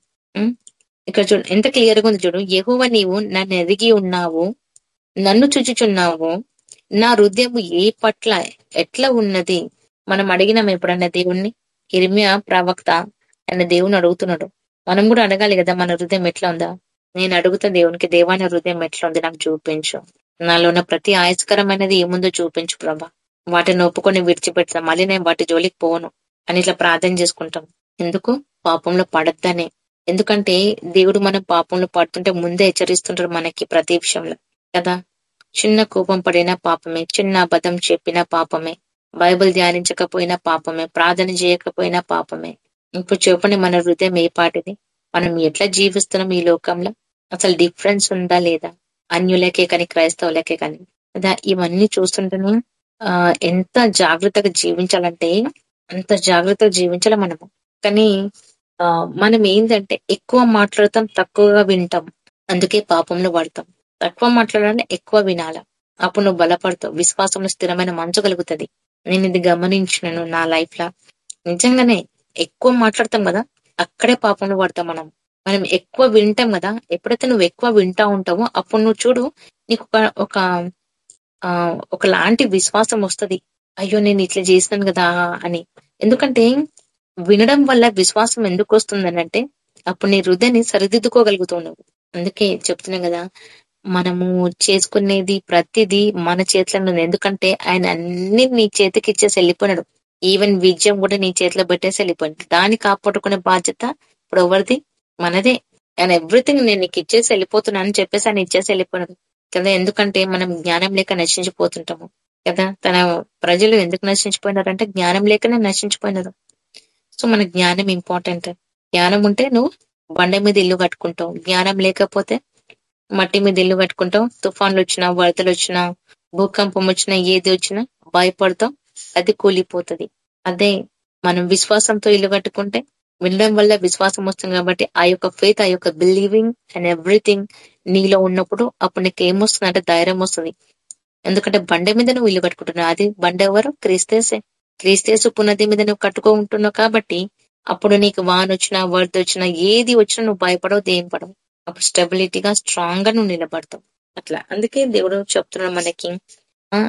ఇక్కడ చూడు ఎంత క్లియర్గా ఉంది చూడు. ఎహోవ నీవు నన్ను ఎదిగి ఉన్నావు నన్ను చూచుచున్నావు. నా హృదయము ఏ పట్ల ఎట్లా ఉన్నది? మనం అడిగినాం ఎప్పుడన్నా దేవుణ్ణి? ఇర్మియా ప్రవక్త ఆయన దేవుని అడుగుతున్నాడు. మనం కూడా అడగాలి కదా మన హృదయం ఎట్లా ఉందా? నేను అడుగుతా దేవునికి దేవాని హృదయం ఎట్లా ఉంది నాకు చూపించు. నాలో ఉన్న ప్రతి ఆయస్కరమైనది ఏముందో చూపించు ప్రభా. వాటిని ఒప్పుకొని విడిచిపెడతాం. మళ్ళీ నేను వాటి జోలికి పోను అని ఇట్లా ప్రార్థన చేసుకుంటాం. ఎందుకు? పాపంలో పడద్దనే. ఎందుకంటే దేవుడు మనం పాపంలో పడుతుంటే ముందే హెచ్చరిస్తుంటారు మనకి ప్రతి విషయంలో. కదా? చిన్న కోపం పడినా పాపమే చిన్న అబద్ధం చెప్పినా పాపమే బైబిల్ ధ్యానించకపోయినా పాపమే ప్రార్థన చేయకపోయినా పాపమే. ఇప్పుడు చెప్పండి మన హృదయం ఏ పాటిది? మనం ఎట్లా జీవిస్తున్నాం ఈ లోకంలో? అసలు డిఫరెన్స్ ఉందా లేదా? అన్యులకే కానీ క్రైస్తవులకే కానీ. కదా ఇవన్నీ చూస్తుంటేనే ఆ ఎంత జాగ్రత్తగా జీవించాలంటే అంత జాగ్రత్తగా జీవించాలి మనము. కానీ మనం ఏంటంటే ఎక్కువ మాట్లాడతాం తక్కువగా వింటాం. అందుకే పాపంలో పడతాం. తక్కువ మాట్లాడాలంటే ఎక్కువ వినాల. అప్పుడు నువ్వు బలపడతావు. విశ్వాసంలో స్థిరమైన మంచు కలుగుతుంది. నేను ఇది గమనించినాను నా లైఫ్ లా నిజంగానే ఎక్కువ మాట్లాడతాం కదా అక్కడే పాపంలో పడతాం మనం. మనం ఎక్కువ వింటాం కదా ఎప్పుడైతే నువ్వు ఎక్కువ వింటా ఉంటావో అప్పుడు నువ్వు చూడు నీకు ఒక ఒక ఒకలాంటి విశ్వాసం వస్తది. అయ్యో నేను ఇట్లా చేసినాను కదా అని. ఎందుకంటే వినడం వల్ల విశ్వాసం ఎందుకు వస్తుందని అంటే అప్పుడు నీ హృదయాన్ని సరిదిద్దుకోగలుగుతున్నావు అందుకే చెప్తున్నా కదా మనము చేసుకునేది ప్రతిదీ మన చేతిలో ఉంది ఎందుకంటే ఆయన అన్ని నీ చేతికి ఇచ్చేసి వెళ్ళిపోయినాడు. ఈవెన్ విజయం కూడా నీ చేతిలో పెట్టేసి వెళ్ళిపోయింది. దాన్ని కాపాడుకునే బాధ్యత ఇప్పుడు ఎవరిది మనదే అండ్ ఎవ్రీథింగ్ నేను నీకు ఇచ్చేసి వెళ్ళిపోతున్నాను అని చెప్పేసి ఆయన ఇచ్చేసి వెళ్ళిపోయినాడు కదా ఎందుకంటే మనం జ్ఞానం లేక నశించిపోతుంటాము. కదా తన ప్రజలు ఎందుకు నశించిపోయినారంటే జ్ఞానం లేకనే నశించిపోయినారు. సో మన జ్ఞానం ఇంపార్టెంట్ జ్ఞానం ఉంటే నువ్వు బండ మీద ఇల్లు కట్టుకుంటావు. జ్ఞానం లేకపోతే మట్టి మీద ఇల్లు కట్టుకుంటావు. తుఫాన్లు వచ్చినా వరదలు వచ్చినా భూకంపం వచ్చినా ఏది వచ్చినా భయపడతాం అది కూలిపోతది. అదే మనం విశ్వాసంతో ఇల్లు కట్టుకుంటే వినడం వల్ల విశ్వాసం వస్తుంది కాబట్టి ఆ యొక్క ఫేత్ ఆ యొక్క బిలీవింగ్ అండ్ ఎవ్రీథింగ్ నీలో ఉన్నప్పుడు అప్పుడు నీకు ఏమొస్తుంది అంటే ధైర్యం వస్తుంది. ఎందుకంటే బండ మీద నువ్వు ఇల్లు కట్టుకుంటున్నావు. అది బండ ఎవరు? క్రీస్తేసే. క్రీస్తేసు పునది మీద నువ్వు కట్టుకో ఉంటున్నావు కాబట్టి అప్పుడు నీకు వాన్ వచ్చినా వర్త్ వచ్చినా ఏది వచ్చినా నువ్వు భయపడవు దేం పడవు అప్పుడు స్టెబిలిటీగా స్ట్రాంగ్గా నువ్వు నిలబడతావు. అట్లా. అందుకే దేవుడు చెప్తున్నాడు మనకి ఆ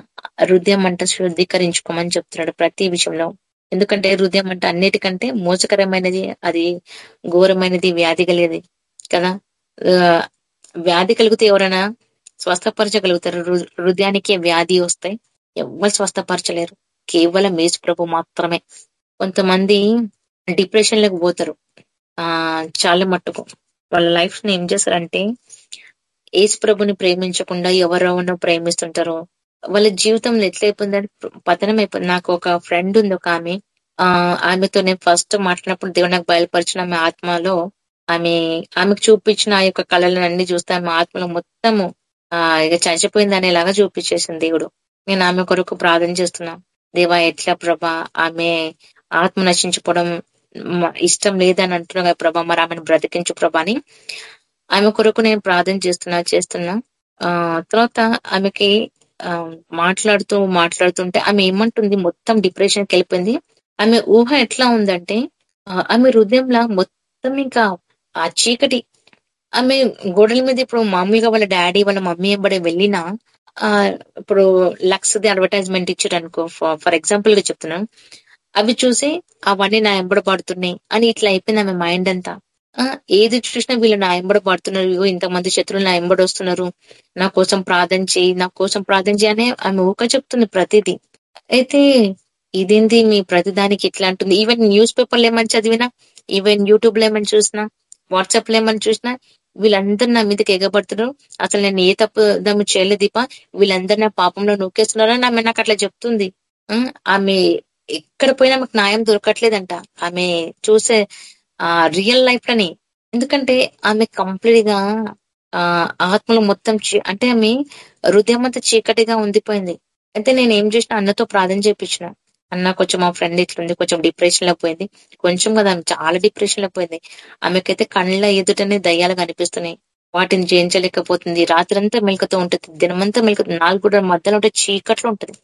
హృదయం అంట శుద్ధీకరించుకోమని చెప్తున్నాడు ప్రతి విషయంలో. ఎందుకంటే హృదయం అంటే అన్నిటికంటే మోసకరమైనది అది ఘోరమైనది వ్యాధి కలిగేది కదా? వ్యాధి కలిగితే ఎవరైనా స్వస్థపరచగలుగుతారు. హృదయానికే వ్యాధి వస్తాయి. ఎవ్వరు స్వస్థపరచలేరు. కేవలం యేసు ప్రభు మాత్రమే. కొంతమంది డిప్రెషన్లోకి పోతారు. ఆ చాలా మట్టుకు. వాళ్ళ లైఫ్ని ఏం చేస్తారంటే యేసు ప్రభుని ప్రేమించకుండా ఎవరెవరినో ప్రేమిస్తుంటారు వాళ్ళ జీవితంలో ఎట్లయిపోయిందంటే పతనం అయిపోయింది నాకు ఒక ఫ్రెండ్ ఉంది ఒక ఆమె. ఆ ఆమెతో నేను ఫస్ట్ మాట్లాడినప్పుడు దేవుడు నాకు బయలుపరిచిన ఆమె ఆత్మలో ఆమె ఆమెకు చూపించిన ఆ యొక్క కళలను అన్ని చూస్తే ఆమె ఆత్మలో మొత్తము ఆ ఇక చచ్చిపోయింది అనేలాగా చూపించేసింది దేవుడు. నేను ఆమె కొరకు ప్రార్థన చేస్తున్నా. దేవా ఎట్లా ప్రభా ఆమె ఆత్మ నశించుకోవడం ఇష్టం లేదని అంటున్నా ప్రభా మరి ఆమెను బ్రతికించు ప్రభా అని. ఆమె కొరకు నేను ప్రార్థన చేస్తున్నా చేస్తున్నా. ఆ తర్వాత ఆమెకి మాట్లాడుతూ మాట్లాడుతుంటే ఆమె ఏమంటుంది? మొత్తం డిప్రెషన్కి వెళ్ళిపోయింది ఆమె ఊహ ఎట్లా ఉందంటే ఆమె హృదయంలో మొత్తం ఇంకా ఆ చీకటి. ఆమె గోడల మీద ఇప్పుడు మామూలుగా వాళ్ళ డాడీ వాళ్ళ మమ్మీ ఎంబడే వెళ్ళినా ఆ ఇప్పుడు లక్స్ది అడ్వర్టైజ్మెంట్ ఇచ్చారు అనుకో ఫర్ ఎగ్జాంపుల్గా చెప్తున్నాను అవి చూసి అవన్నీ నా ఎంబడ పడుతున్నాయి అని ఇట్లా అయిపోయింది ఆమె మైండ్ అంతా. ఏది చూసినా వీళ్ళు నా ఎంబడ పడుతున్నారు. ఇగో ఇంతమంది శత్రువులు నా ఎంబడి వస్తున్నారు. నా కోసం ప్రార్థన చేయి నా కోసం ప్రార్థన చేయి అనే ఆమె ఊక చెప్తుంది ప్రతిదీ. అయితే ఇదేంది మీ ప్రతిదానికి ఇట్లా అంటుంది. ఈవెన్ న్యూస్ పేపర్లు ఏమని చదివినా ఈవెన్ యూట్యూబ్లో ఏమని చూసినా వాట్సాప్లో ఏమని చూసినా వీళ్ళందరూ నా మీదకి ఎగబడుతున్నారు. అసలు నేను ఏ తప్పు దమ్ము చేయలేదు దీప. వీళ్ళందరూ నా పాపంలో నూకేస్తున్నారని ఆమె నాకు అట్లా చెప్తుంది. ఆమె ఎక్కడ పోయినా మాకు న్యాయం దొరకట్లేదంట. ఆమె చూసే ఆ రియల్ లైఫ్లోని. ఎందుకంటే ఆమె కంప్లీట్గా ఆ ఆత్మలో మొత్తం చీ- అంటే ఆమె హృదయం అంతా చీకటిగా ఉండిపోయింది. అయితే నేను ఏం చేసిన? అన్నతో ప్రార్థన చేపించిన. అన్న కొంచెం మా ఫ్రెండ్ ఇట్లుంది కొంచెం డిప్రెషన్లో పోయింది. కొంచెం కదా ఆమె చాలా డిప్రెషన్లో పోయింది. ఆమెకైతే కళ్ళ ఎదుటనే దయ్యాలు కనిపిస్తున్నాయి. వాటిని జయించలేకపోతుంది. రాత్రంతా మెలకతో ఉంటుంది. దినమంతా మెలకుతుంది నాలుగు మధ్యలో ఉంటే చీకట్లో ఉంటుంది.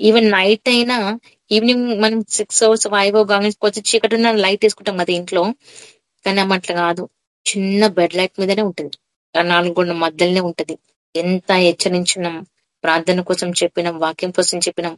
ఈవెన్ నైట్ అయినా ఈవినింగ్ మనం సిక్స్ అవర్స్ ఫైవ్ కాగానే కొంచెం చీకటి ఉన్న లైట్ వేసుకుంటాం కదా ఇంట్లో. కానీ అమ్మట్లా కాదు. చిన్న బెడ్ లైట్ మీదనే ఉంటది. ఆ నాలుగు గుండె మధ్యలోనే ఉంటది. ఎంత హెచ్చరించినాం ప్రార్థన కోసం చెప్పినాం వాక్యం కోసం చెప్పినాం.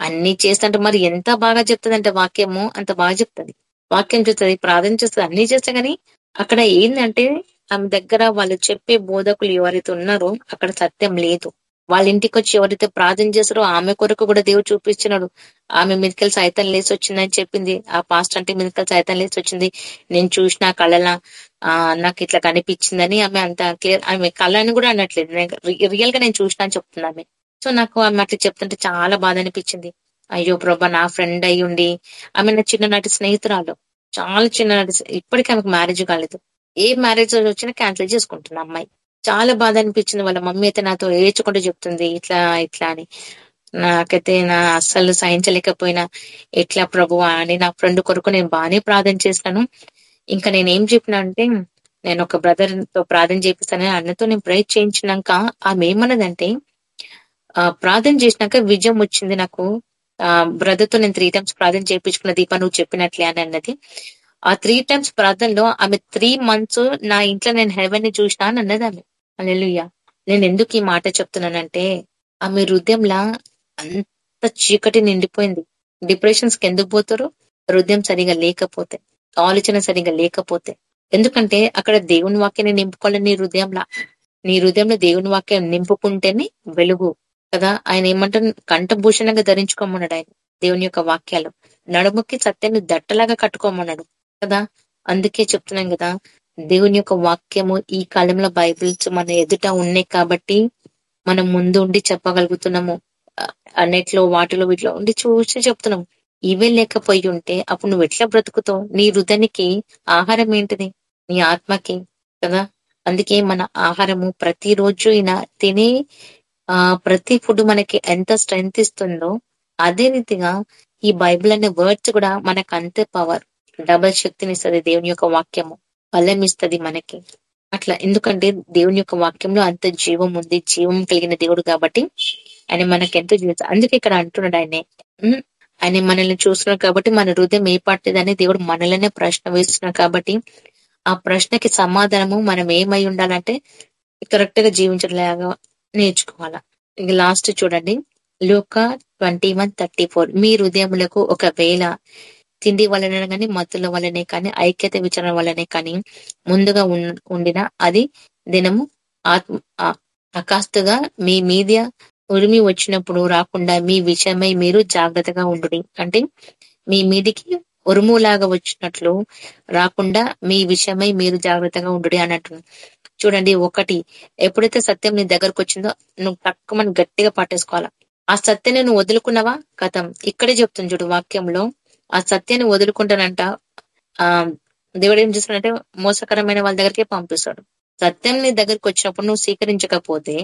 అన్ని చేస్తుంటే మరి ఎంత బాగా చెప్తుందంటే వాక్యము అంత బాగా చెప్తుంది. వాక్యం చూస్తుంది ప్రార్థన చేస్తుంది అన్ని చేస్తా గానీ అక్కడ ఏంటంటే ఆమె దగ్గర వాళ్ళు చెప్పే బోధకులు ఎవరైతే ఉన్నారో అక్కడ సత్యం లేదు. వాళ్ళ ఇంటికి వచ్చి ఎవరైతే ప్రార్థన చేశారో ఆమె కొరకు కూడా దేవుడు చూపించినాడు ఆమె మిదికల్ సైతం లేసి వచ్చిందని చెప్పింది. ఆ పాస్ట్ అంటే మిదికల్ సైతం లేసి వచ్చింది. నేను చూసిన కళల ఆ నాకు ఇట్లా కనిపించిందని ఆమె అంత క్లియర్ ఆమె కళని కూడా అనట్లేదు. రియల్గా నేను చూసిన అని చెప్తుంది ఆమె. సో నాకు ఆమె అట్లా చెప్తుంటే చాలా బాధ అనిపించింది. అయ్యో ప్రభా నా ఫ్రెండ్ అయి ఉండి ఆమె నా చిన్ననాటి స్నేహితురాలు. చాలా చిన్ననాటి ఇప్పటికీ ఆమెకు మ్యారేజ్ కాలేదు. ఏ మ్యారేజ్ వచ్చినా క్యాన్సిల్ చేసుకుంటున్నా అమ్మాయి. చాలా బాధ అనిపించింది వాళ్ళ మమ్మీ అయితే నాతో ఏడ్చుకుంటూ చెప్తుంది ఇట్లా ఇట్లా అని. నాకైతే నా అస్సలు సహించలేకపోయినా ఎట్లా ప్రభు అని. నా ఫ్రెండ్ కొరకు నేను బాగానే ప్రార్థన చేస్తాను ఇంకా నేను ఏం చెప్పినా అంటే నేను ఒక బ్రదర్తో ప్రార్థన చేపిస్తానని అన్నతో నేను ప్రేర్ చేయించినాక ఆమె ఏమన్నదంటే ఆ ప్రార్థన చేసినాక విజయం వచ్చింది నాకు. ఆ బ్రదర్తో నేను త్రీ టైమ్స్ ప్రార్థన చేయించుకున్న దీప నువ్వు చెప్పినట్లే అని అన్నది. ఆ త్రీ టైమ్స్ ప్రార్థనలో ఆమె త్రీ మంత్స్ నా ఇంట్లో నేను హెవెన్ని చూసినా అని అన్నది ఆమె. అల్లెలుయ్య నేను ఎందుకు ఈ మాట చెప్తున్నానంటే ఆమె హృదయంలా అంత చీకటి నిండిపోయింది. డిప్రెషన్స్కి ఎందుకు పోతారు? హృదయం సరిగా లేకపోతే ఆలోచన సరిగా లేకపోతే. ఎందుకంటే అక్కడ దేవుని వాక్యాన్ని నింపుకోవాలి నీ హృదయంలా. నీ హృదయంలో దేవుని వాక్యం నింపుకుంటేనే వెలుగు. కదా? ఆయన ఏమంటారు కంఠభూషణంగా ధరించుకోమన్నాడు ఆయన దేవుని యొక్క వాక్యాలు. నడుముకి సత్యాన్ని దట్టలాగా కట్టుకోమన్నాడు. కదా? అందుకే చెప్తున్నాం కదా దేవుని యొక్క వాక్యము ఈ కాలంలో బైబిల్స్ మన ఎదుట ఉన్నాయి కాబట్టి మనం ముందు ఉండి చెప్పగలుగుతున్నాము. అన్నిట్లో వాటిలో వీటిలో ఉండి చూసి చెప్తున్నాం. ఇవే లేకపోయి ఉంటే అప్పుడు నువ్వు ఎట్లా బ్రతుకుతావు? నీ హృదయానికి ఆహారం ఏంటిది? నీ ఆత్మకి కదా? అందుకే మన ఆహారము ప్రతిరోజు ఈయన తినే ఆ ప్రతి ఫుడ్ మనకి ఎంత స్ట్రెంగ్త్ ఇస్తుందో అదే రీతిగా ఈ బైబిల్ అనే వర్డ్స్ కూడా మనకు అంతే పవర్. డబల్ శక్తిని ఇస్తుంది దేవుని యొక్క వాక్యము. బలం ఇస్తుంది మనకి. అట్లా ఎందుకంటే దేవుని యొక్క వాక్యంలో అంత జీవం ఉంది జీవం కలిగిన దేవుడు కాబట్టి ఆయన మనకి ఎంతో జీవితం అందుకే ఇక్కడ అంటున్నాడు ఆయనే. ఆయన మనల్ని చూస్తున్నాడు కాబట్టి మన హృదయం ఏ పాటిదని దేవుడు మనలోనే ప్రశ్న వేస్తున్నాడు కాబట్టి ఆ ప్రశ్నకి సమాధానము మనం ఏమై ఉండాలంటే కరెక్ట్గా జీవించడంలాగా నేర్చుకోవాలా. ఇక లాస్ట్ చూడండి. లోక ట్వంటీ వన్ థర్టీ ఫోర్. మీ హృదయములకు ఒకవేళ తిండి వలన కానీ మత్తుల వలనే కానీ ఐక్యత విచారణ వలనే కానీ ముందుగా ఉండిన అది దినము ఆత్మ అకాస్తుగా మీ మీద ఉరిమి వచ్చినప్పుడు రాకుండా మీ విషయమై మీరు జాగ్రత్తగా ఉండు అంటే మీ మీదికి ఉరుములాగా వచ్చినట్లు రాకుండా మీ విషయమై మీరు జాగ్రత్తగా ఉండు అన్నట్టు. చూడండి ఒకటి ఎప్పుడైతే సత్యం నీ దగ్గరకు వచ్చిందో నువ్వు తక్కువ గట్టిగా పట్టేసుకోవాలా ఆ సత్యం నువ్వు వదులుకున్నావా? కథం. ఇక్కడే చెప్తుంది చూడు వాక్యంలో. ఆ సత్యాన్ని వదులుకుంటానంట. ఆ దేవుడు ఏం చేస్తాడంటే మోసకరమైన వాళ్ళ దగ్గరికి పంపిస్తాడు. సత్యం నీ దగ్గరికి వచ్చినప్పుడు నువ్వు స్వీకరించకపోతే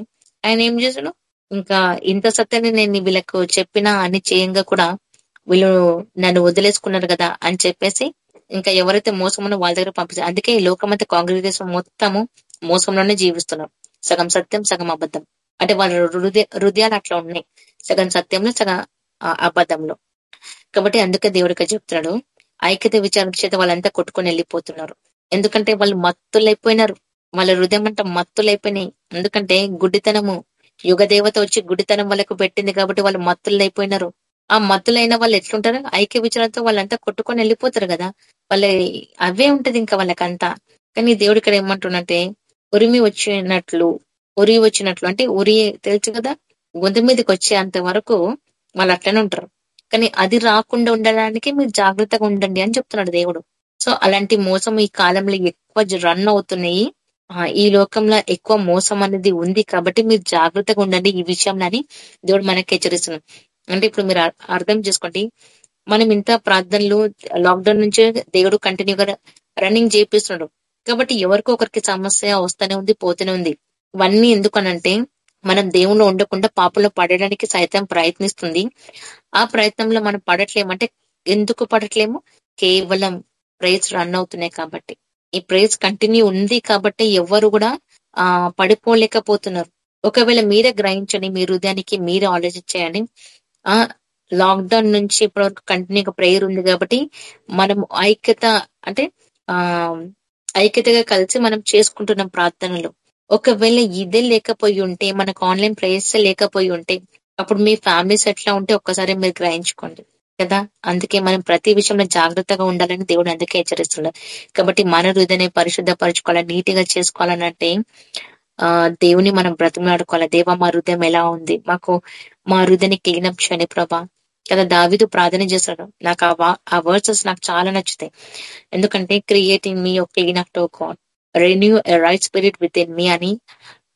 ఆయన ఏం చేశాడు ఇంకా ఇంత సత్యాన్ని నేను వీళ్ళకు చెప్పినా అని చేయంగా కూడా వీళ్ళు నన్ను వదిలేసుకున్నారు కదా అని చెప్పేసి ఇంకా ఎవరైతే మోసమునో వాళ్ళ దగ్గర పంపిస్తారు అందుకే ఈ లోకమంతా కాంగ్రెగేషన్ మొత్తము మోసంలోనే జీవిస్తున్నారు సగం సత్యం సగం అబద్ధం. అంటే వాళ్ళ హృదయ హృదయాలు అట్లా ఉన్నాయి. సగం సత్యంలో సగం ఆ, అబద్ధంలో. కాబట్టి అందుకే దేవుడికి చెప్తున్నాడు ఐక్యత విచారం చేత వాళ్ళంతా కొట్టుకొని వెళ్ళిపోతున్నారు. ఎందుకంటే వాళ్ళు మత్తులైపోయినారు. వాళ్ళ హృదయం అంట మత్తులైపోయినాయి. ఎందుకంటే గుడ్డితనము యుగ దేవత వచ్చి గుడితనం వాళ్ళకు పెట్టింది కాబట్టి వాళ్ళు మత్తులైపోయినారు. ఆ మత్తులైన వాళ్ళు ఎట్లుంటారు? ఐక్య విచారంతో వాళ్ళంతా కొట్టుకొని వెళ్ళిపోతారు కదా. వాళ్ళ అవే ఉంటది ఇంకా వాళ్ళకంతా. కానీ దేవుడు ఇక్కడ ఏమంటున్నట్టే ఉరిమి వచ్చినట్లు ఉరి వచ్చినట్లు అంటే ఉరి తెలుసు కదా? గొంతు మీదకి వచ్చే అంత వరకు వాళ్ళు అట్లనే ఉంటారు. కానీ అది రాకుండా ఉండడానికి మీరు జాగ్రత్తగా ఉండండి అని చెప్తున్నాడు దేవుడు. సో అలాంటి మోసం ఈ కాలంలో ఎక్కువ రన్ అవుతున్నాయి. ఈ లోకంలో ఎక్కువ మోసం అనేది ఉంది కాబట్టి మీరు జాగ్రత్తగా ఉండండి ఈ విషయంలో అని దేవుడు మనకి హెచ్చరిస్తున్నాడు. అంటే ఇప్పుడు మీరు అర్థం చేసుకోండి. మనం ఇంత ప్రార్థనలు లాక్డౌన్ నుంచి దేవుడు కంటిన్యూగా రన్నింగ్ చేపిస్తున్నాడు. కాబట్టి ఎవరికో ఒకరికి సమస్య వస్తూనే ఉంది పోతూనే ఉంది. ఇవన్నీ ఎందుకనంటే మనం దేవుణ్ణి ఉండకుండా పాపంలో పడడానికి సైతం ప్రయత్నిస్తుంది. ఆ ప్రయత్నంలో మనం పడట్లేమంటే ఎందుకు పడట్లేము? కేవలం ప్రేయర్స్ రన్ అవుతున్నాయి కాబట్టి. ఈ ప్రేయర్స్ కంటిన్యూ ఉంది కాబట్టి ఎవరు కూడా ఆ పడిపోలేకపోతున్నారు. ఒకవేళ మీరే గ్రహించండి మీ హృదయానికి మీరే ఆలోచించేయండి. ఆ లాక్డౌన్ నుంచి ఇప్పటివరకు కంటిన్యూగా ప్రేయర్ ఉంది కాబట్టి మనం ఐక్యత అంటే ఆ ఐక్యతగా కలిసి మనం చేసుకుంటున్నాం ప్రార్థనలు. ఒకవేళ ఇదే లేకపోయి ఉంటే మనకు ఆన్లైన్ ప్రేయర్స్ లేకపోయి ఉంటే అప్పుడు మీ ఫ్యామిలీస్ ఎట్లా ఉంటే ఒక్కసారి మీరు గ్రహించుకోండి కదా? అందుకే మనం ప్రతి విషయంలో జాగ్రత్తగా ఉండాలని దేవుడు అందుకే హెచ్చరిస్తున్నాడు. కాబట్టి మన హృదయాన్ని పరిశుద్ధపరచుకోవాలి నీటిగా చేసుకోవాలనంటే ఆ దేవుని మనం బ్రతిమలాడుకోవాలి. దేవ మా హృదయం ఎలా ఉంది? మాకు మా హృదయని క్లీన్ అప్ చేయని ప్రభా. కదా దావిదు ప్రార్థన చేశాడు. నాకు ఆ వర్డ్సెస్ ఆ నాకు చాలా నచ్చుతాయి. ఎందుకంటే క్రియేటింగ్ మీ ఒక clean up to God. Renew right spirit within me అని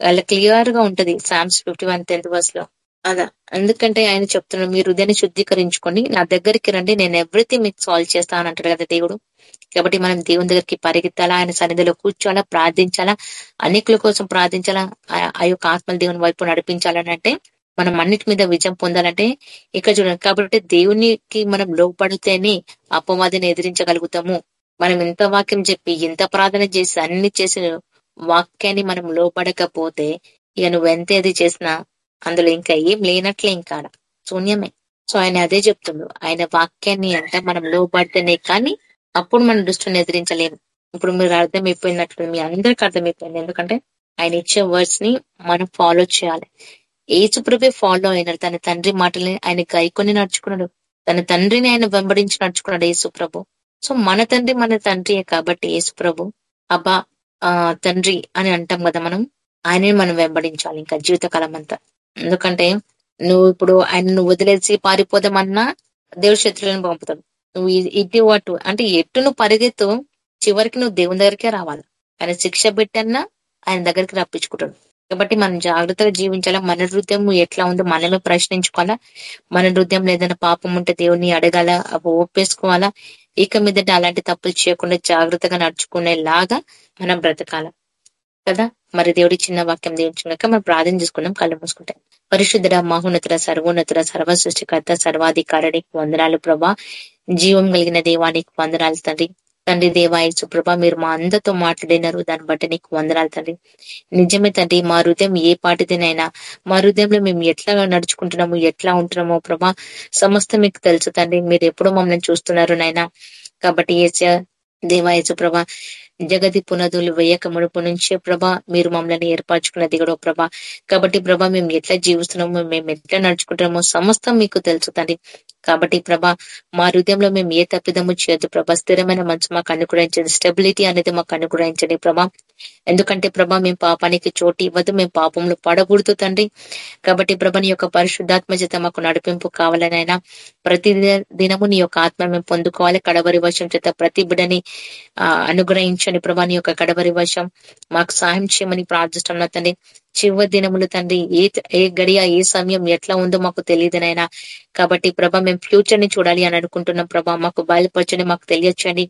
అలా క్లియర్గా ఉంటది సామ్స్ ఫిఫ్టీ వన్ టెన్త్ వర్స్లో. అదా ఎందుకంటే ఆయన చెప్తున్నాడు మీరు హృదయాన్ని శుద్ధీకరించుకొని నా దగ్గరికి రండి నేను ఎవ్రీథింగ్ మీకు సాల్వ్ చేస్తాను అంటాడు కదా దేవుడు. కాబట్టి మనం దేవుని దగ్గరికి పరిగెత్తాలా? ఆయన సన్నిధిలో కూర్చోాలా ప్రార్థించాలా? అనేకుల కోసం ప్రార్థించాలా? ఆ- ఆ యొక్క ఆత్మల దేవుని వైపు నడిపించాలని అంటే మనం అన్నిటి మీద విజయం పొందాలంటే ఇక్కడ చూడండి. కాబట్టి దేవునికి మనం లోపడితేనే అపవాదిని ఎదిరించగలుగుతాము. మనం ఇంత వాక్యం చెప్పి ఇంత ప్రార్థన చేసి అన్ని చేసిన వాక్యాన్ని మనం లోపడకపోతే ఇక నువ్వు ఎంత ఏది చేసినా అందులో ఇంకా ఏం లేనట్లే ఇంకా శూన్యమే. సో ఆయన అదే చెప్తుండు. ఆయన వాక్యాన్ని అంటే మనం లోపడితేనే కానీ అప్పుడు మన దృష్టిని ఎదిరించలేము. ఇప్పుడు మీరు అర్థమైపోయినట్లు మీ అందరికి అర్థమైపోయింది. ఎందుకంటే ఆయన ఇచ్చే వర్డ్స్ని మనం ఫాలో చేయాలి. ఏచుప్రభే ఫాలో అయినాడు. తన తండ్రి మాటల్ని ఆయన గైకొని నడుచుకున్నాడు. తన తండ్రిని ఆయన వెంబడించి నడుచుకున్నాడు ఏసుప్రభు సో మన తండ్రి మన తండ్రియే కాబట్టి యేసుప్రభు అబ్బా ఆ తండ్రి అని అంటాం కదా మనం ఆయనే మనం వెంబడించాలి ఇంకా జీవితకాలం అంతా ఎందుకంటే నువ్వు ఇప్పుడు ఆయన నువ్వు వదిలేసి పారిపోదామన్నా దేవుడు శత్రువులను పంపుతాడు. నువ్వు ఇది ఇటు అటు అంటే ఎటు నువ్వు పరిగెత్తు చివరికి నువ్వు దేవుని దగ్గరికే రావాలి. ఆయన శిక్ష పెట్టన్నా ఆయన దగ్గరికి రప్పించుకుంటాడు. కాబట్టి మనం జాగ్రత్తగా జీవించాలా? మన హృదయం ఎట్లా ఉందో మనమే ప్రశ్నించుకోవాలా? మన హృదయంలో ఏదైనా పాపం ఉంటే దేవుని అడగాల? అవి ఒప్పేసుకోవాలా ఇక మీదట అలాంటి తప్పులు చేయకుండా జాగ్రత్తగా నడుచుకునేలాగా మనం బ్రతకాల. కదా? మరి దేవుడి చిన్న వాక్యం దీవించుకున్నాక మనం ప్రార్థన చేసుకున్నాం కళ్ళు మూసుకుంటాం. పరిశుద్ధుడ మహోన్నతుల సర్వోన్నతుల సర్వ సృష్టికర్త సర్వాధికారుడికి వందనాలు ప్రభా. జీవం కలిగిన దేవానికి వందనాలు తండ్రి. తండ్రి దేవాయసు ప్రభ మీరు మా అందరితో మాట్లాడినారు. దాన్ని బట్టి నీకు వందనాలు తండ్రి. నిజమే తండ్రి మా హృదయం ఏ పాటిదినైనా మా హృదయంలో మేము ఎట్లా నడుచుకుంటున్నాము ఎట్లా ఉంటున్నామో ప్రభా సమస్త మీకు తెలుసు తండ్రి. మీరు ఎప్పుడు మమ్మల్ని చూస్తున్నారు నాయనా. కాబట్టి ఏసయ దేవాయసు ప్రభ జగతి పునదులు వేయక మునుపు నుంచే ప్రభ మీరు మమ్మల్ని ఏర్పరచుకున్న దిగడో ప్రభా. కాబట్టి ప్రభా మేము ఎట్లా జీవిస్తున్నామో మేము ఎట్లా నడుచుకుంటున్నామో సమస్తం మీకు తెలుసు తండ్రి. కాబట్టి ప్రభా మా హృదయంలో మేము ఏ తప్పిదము చేయొద్దు ప్రభా. స్థిరమైన మంచు మాకు అనుగ్రహించండి. స్టెబిలిటీ అనేది మాకు అనుగ్రహించండి ప్రభా. ఎందుకంటే ప్రభా మేము పాపానికి చోటు ఇవ్వదు మేము పాపంలో పడకూడదు తండ్రి. కాబట్టి ప్రభా నీ యొక్క పరిశుద్ధాత్మ చేత మాకు నడిపింపు కావాలనైనా ప్రతి దినము నీ యొక్క ఆత్మ మేము పొందుకోవాలి. కడవరి వర్షం చేత ప్రతి బిడని అనుగ్రహించండి ప్రభా నీ యొక్క కడవరి వశం మాకు సహాయం చేయమని ప్రార్థిస్తున్నాం తండ్రి. చివరి దినములు తండ్రి. ఏ ఏ గడియ ఏ సమయం ఎట్లా ఉందో మాకు తెలియదునైనా కాబట్టి ప్రభా మేము ఫ్యూచర్ని చూడాలి అని అనుకుంటున్నాం ప్రభా. మాకు బయలుపరచండి మాకు తెలియచండి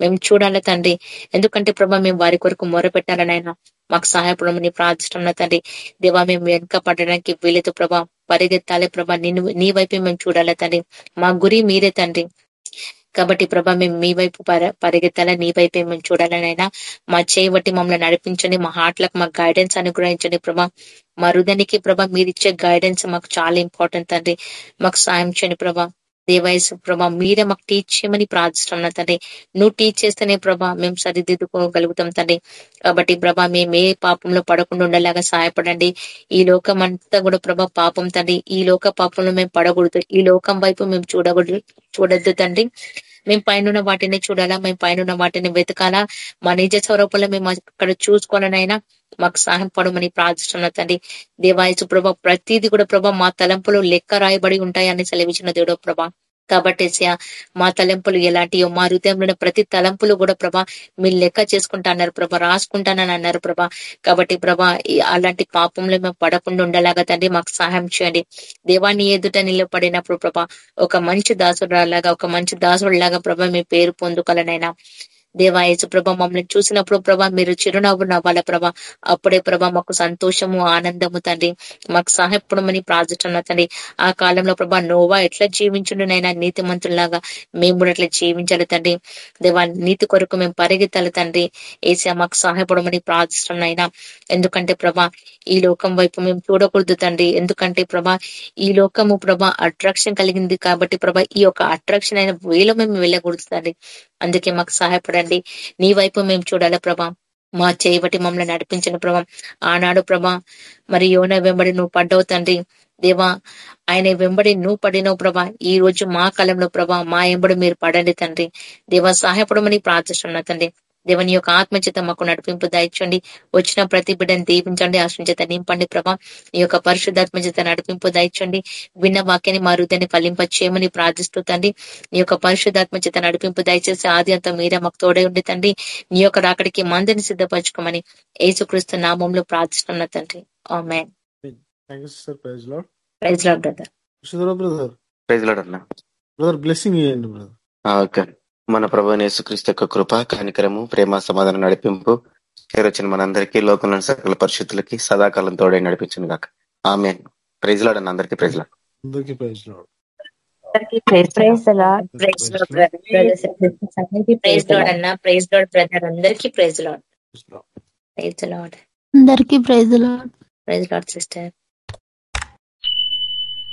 మేము చూడాలి తండ్రి? ఎందుకంటే ప్రభా మేము వారి కొరకు మొర పెట్టాలనైనా మాకు సహాయపడమని ప్రార్థిస్తున్నాం తండ్రి. దేవా మేము వెనుక పడడానికి వీలేదు ప్రభా. పరిగెత్తాలి ప్రభా. నిన్ను నీ వైపే మేము చూడాలి తండ్రి. మా గురి మీరే తండ్రి. కాబట్టి ప్రభా మేము మీ వైపు పర పరిగెత్తాలా నీ వైపే మేము చూడాలనైనా మా చేయి బట్టి మమ్మల్ని నడిపించండి మా హార్ట్లకు మాకు గైడెన్స్ అనుగ్రహించండి ప్రభా. మా హృదయానికి ప్రభా మీరు ఇచ్చే గైడెన్స్ మాకు చాలా ఇంపార్టెంట్ తండ్రి. మాకు సాయం చేయండి ప్రభా. దేవాయసు ప్రభా మీరే మాకు టీచ్ చేయమని ప్రార్థిస్తున్నా తండ్రి. నువ్వు టీచ్ చేస్తేనే ప్రభా మేము సరిదిద్దుకోగలుగుతాం తండ్రి. కాబట్టి ప్రభా మేము ఏ పాపంలో పడకుండా ఉండేలాగా సహాయపడండి. ఈ లోకం అంతా కూడా ప్రభా పాపం తండ్రి. ఈ లోక పాపంలో మేము పడకూడదు. ఈ లోకం వైపు మేము చూడకూడదు చూడొద్దు తండ్రి. మేము పైన వాటిని చూడాలా మేము పైన వాటిని వెతకాలా? మా నిజ స్వరూపంలో మేము అక్కడ చూసుకోవాలనైనా మాకు సహాయం పడమని ప్రార్థిస్తున్న తండ్రి. దేవాయసు ప్రభా ప్రతిది కూడా ప్రభా మా తలంపులు లెక్క రాయబడి ఉంటాయని సెలవిచ్చిన దేవుడు ప్రభా. కాబట్టి మా తలంపులు ఎలాంటియో మా హృదయంలోని ప్రతి తలంపులు కూడా ప్రభా మీరు లెక్క చేసుకుంటా అన్నారు ప్రభా రాసుకుంటానని అన్నారు ప్రభా. కాబట్టి ప్రభా అలాంటి పాపంలో మేము పడకుండా ఉండలాగా తండ్రి మాకు సహాయం చేయండి. దేవాన్ని ఎదుట నిలబడినప్పుడు ప్రభా ఒక మంచి దాసుడు లాగా ఒక మంచి దాసుడు లాగా ప్రభా మీ పేరు పొందుకలనైనా దేవా ప్రభ ప్రభా మమ్మల్ని చూసినప్పుడు ప్రభా మీరు చిరునవ్వు నవ్వాల ప్రభా? అప్పుడే ప్రభా మాకు సంతోషము ఆనందము తండ్రి. మాకు సహాయపడమని ప్రార్థిస్తున్నా తండ్రి. ఆ కాలంలో ప్రభా నోవా ఎట్లా జీవించుండునైనా నీతి నీతిమంతుల్లాగా మేము కూడా అట్లా జీవించాలి తండ్రి. దేవా నీతి కొరకు మేము పరిగెత్తాలి తండ్రి. ఏసా మాకు సహాయపడమని ప్రార్థిస్తున్నాయినా ఎందుకంటే ప్రభా ఈ లోకం వైపు మేము చూడకూడదు తండ్రి. ఎందుకంటే ప్రభా ఈ లోకము ప్రభా అట్రాక్షన్ కలిగింది కాబట్టి ప్రభా ఈ యొక్క అట్రాక్షన్ అయిన వేలో మేము వెళ్ళకూడదు తండ్రి. అందుకే మాకు సహాయపడండి. నీ వైపు మేము చూడాలి ప్రభా. మా చేయబట్టి మమ్మల్ని నడిపించిన ప్రభా. ఆనాడు ప్రభా మరి యోన వెంబడి నువ్వు పడ్డవు తండ్రి. దేవా ఆయన వెంబడి నువ్వు పడినవు ప్రభా. ఈ రోజు మా కాలంలో ప్రభా మా ఎంబడి మీరు పడండి తండ్రి. దేవా సహాయపడమని ప్రార్థిస్తున్నా తండ్రి. దేవుని యొక్క ఆత్మచేత మాకు నడిపింపు దాయించండి. వచ్చిన ప్రతి బిడ్డని దీవించండి ఆశ్రయించేత నింపండి ప్రభా. ఈ యొక్క పరిశుద్ధాత్మ చేత నడిపింపు దాయించండి. విన్న వాక్యాన్ని మా హృదయాన్ని ఫలింప చేయమని ప్రార్థిస్తూ తండ్రి నీ యొక్క పరిశుద్ధాత్మ చేత నడిపింపు దయచేసి ఆది అంతా మీరే మాకు తోడే ఉండి తండ్రి. నీ యొక్క రాకడికి మందిని సిద్ధపరచుకోమని యేసుక్రీస్తు నామంలో ప్రార్థిస్తున్న తండ్రి. బ్రదర్ బ్రదర్ బ్లెస్సింగ్ ఇవ్వండి బ్రదర్ ఆ, ఓకే మన ప్రభు యేసుక్రీస్తు యొక్క కృప కనికరము ప్రేమ సమాధానం నడిపింపు చేరొచ్చిన మనందరికీ లోకంలోని సకల పరిస్థితులకి సదాకాలం తోడై నడిపించింది కాక ఆమె ప్రైజ్ లాడ్ అన్న అందరికీ ప్రైజ్ లాడ్. అందరికీ praise lord. Praise lord praise lord. Praise lord అన్న. Praise lord brother. అందరికీ ప్రైజ్ లాడ్. Praise lord. అందరికీ praise lord. Praise lord sister.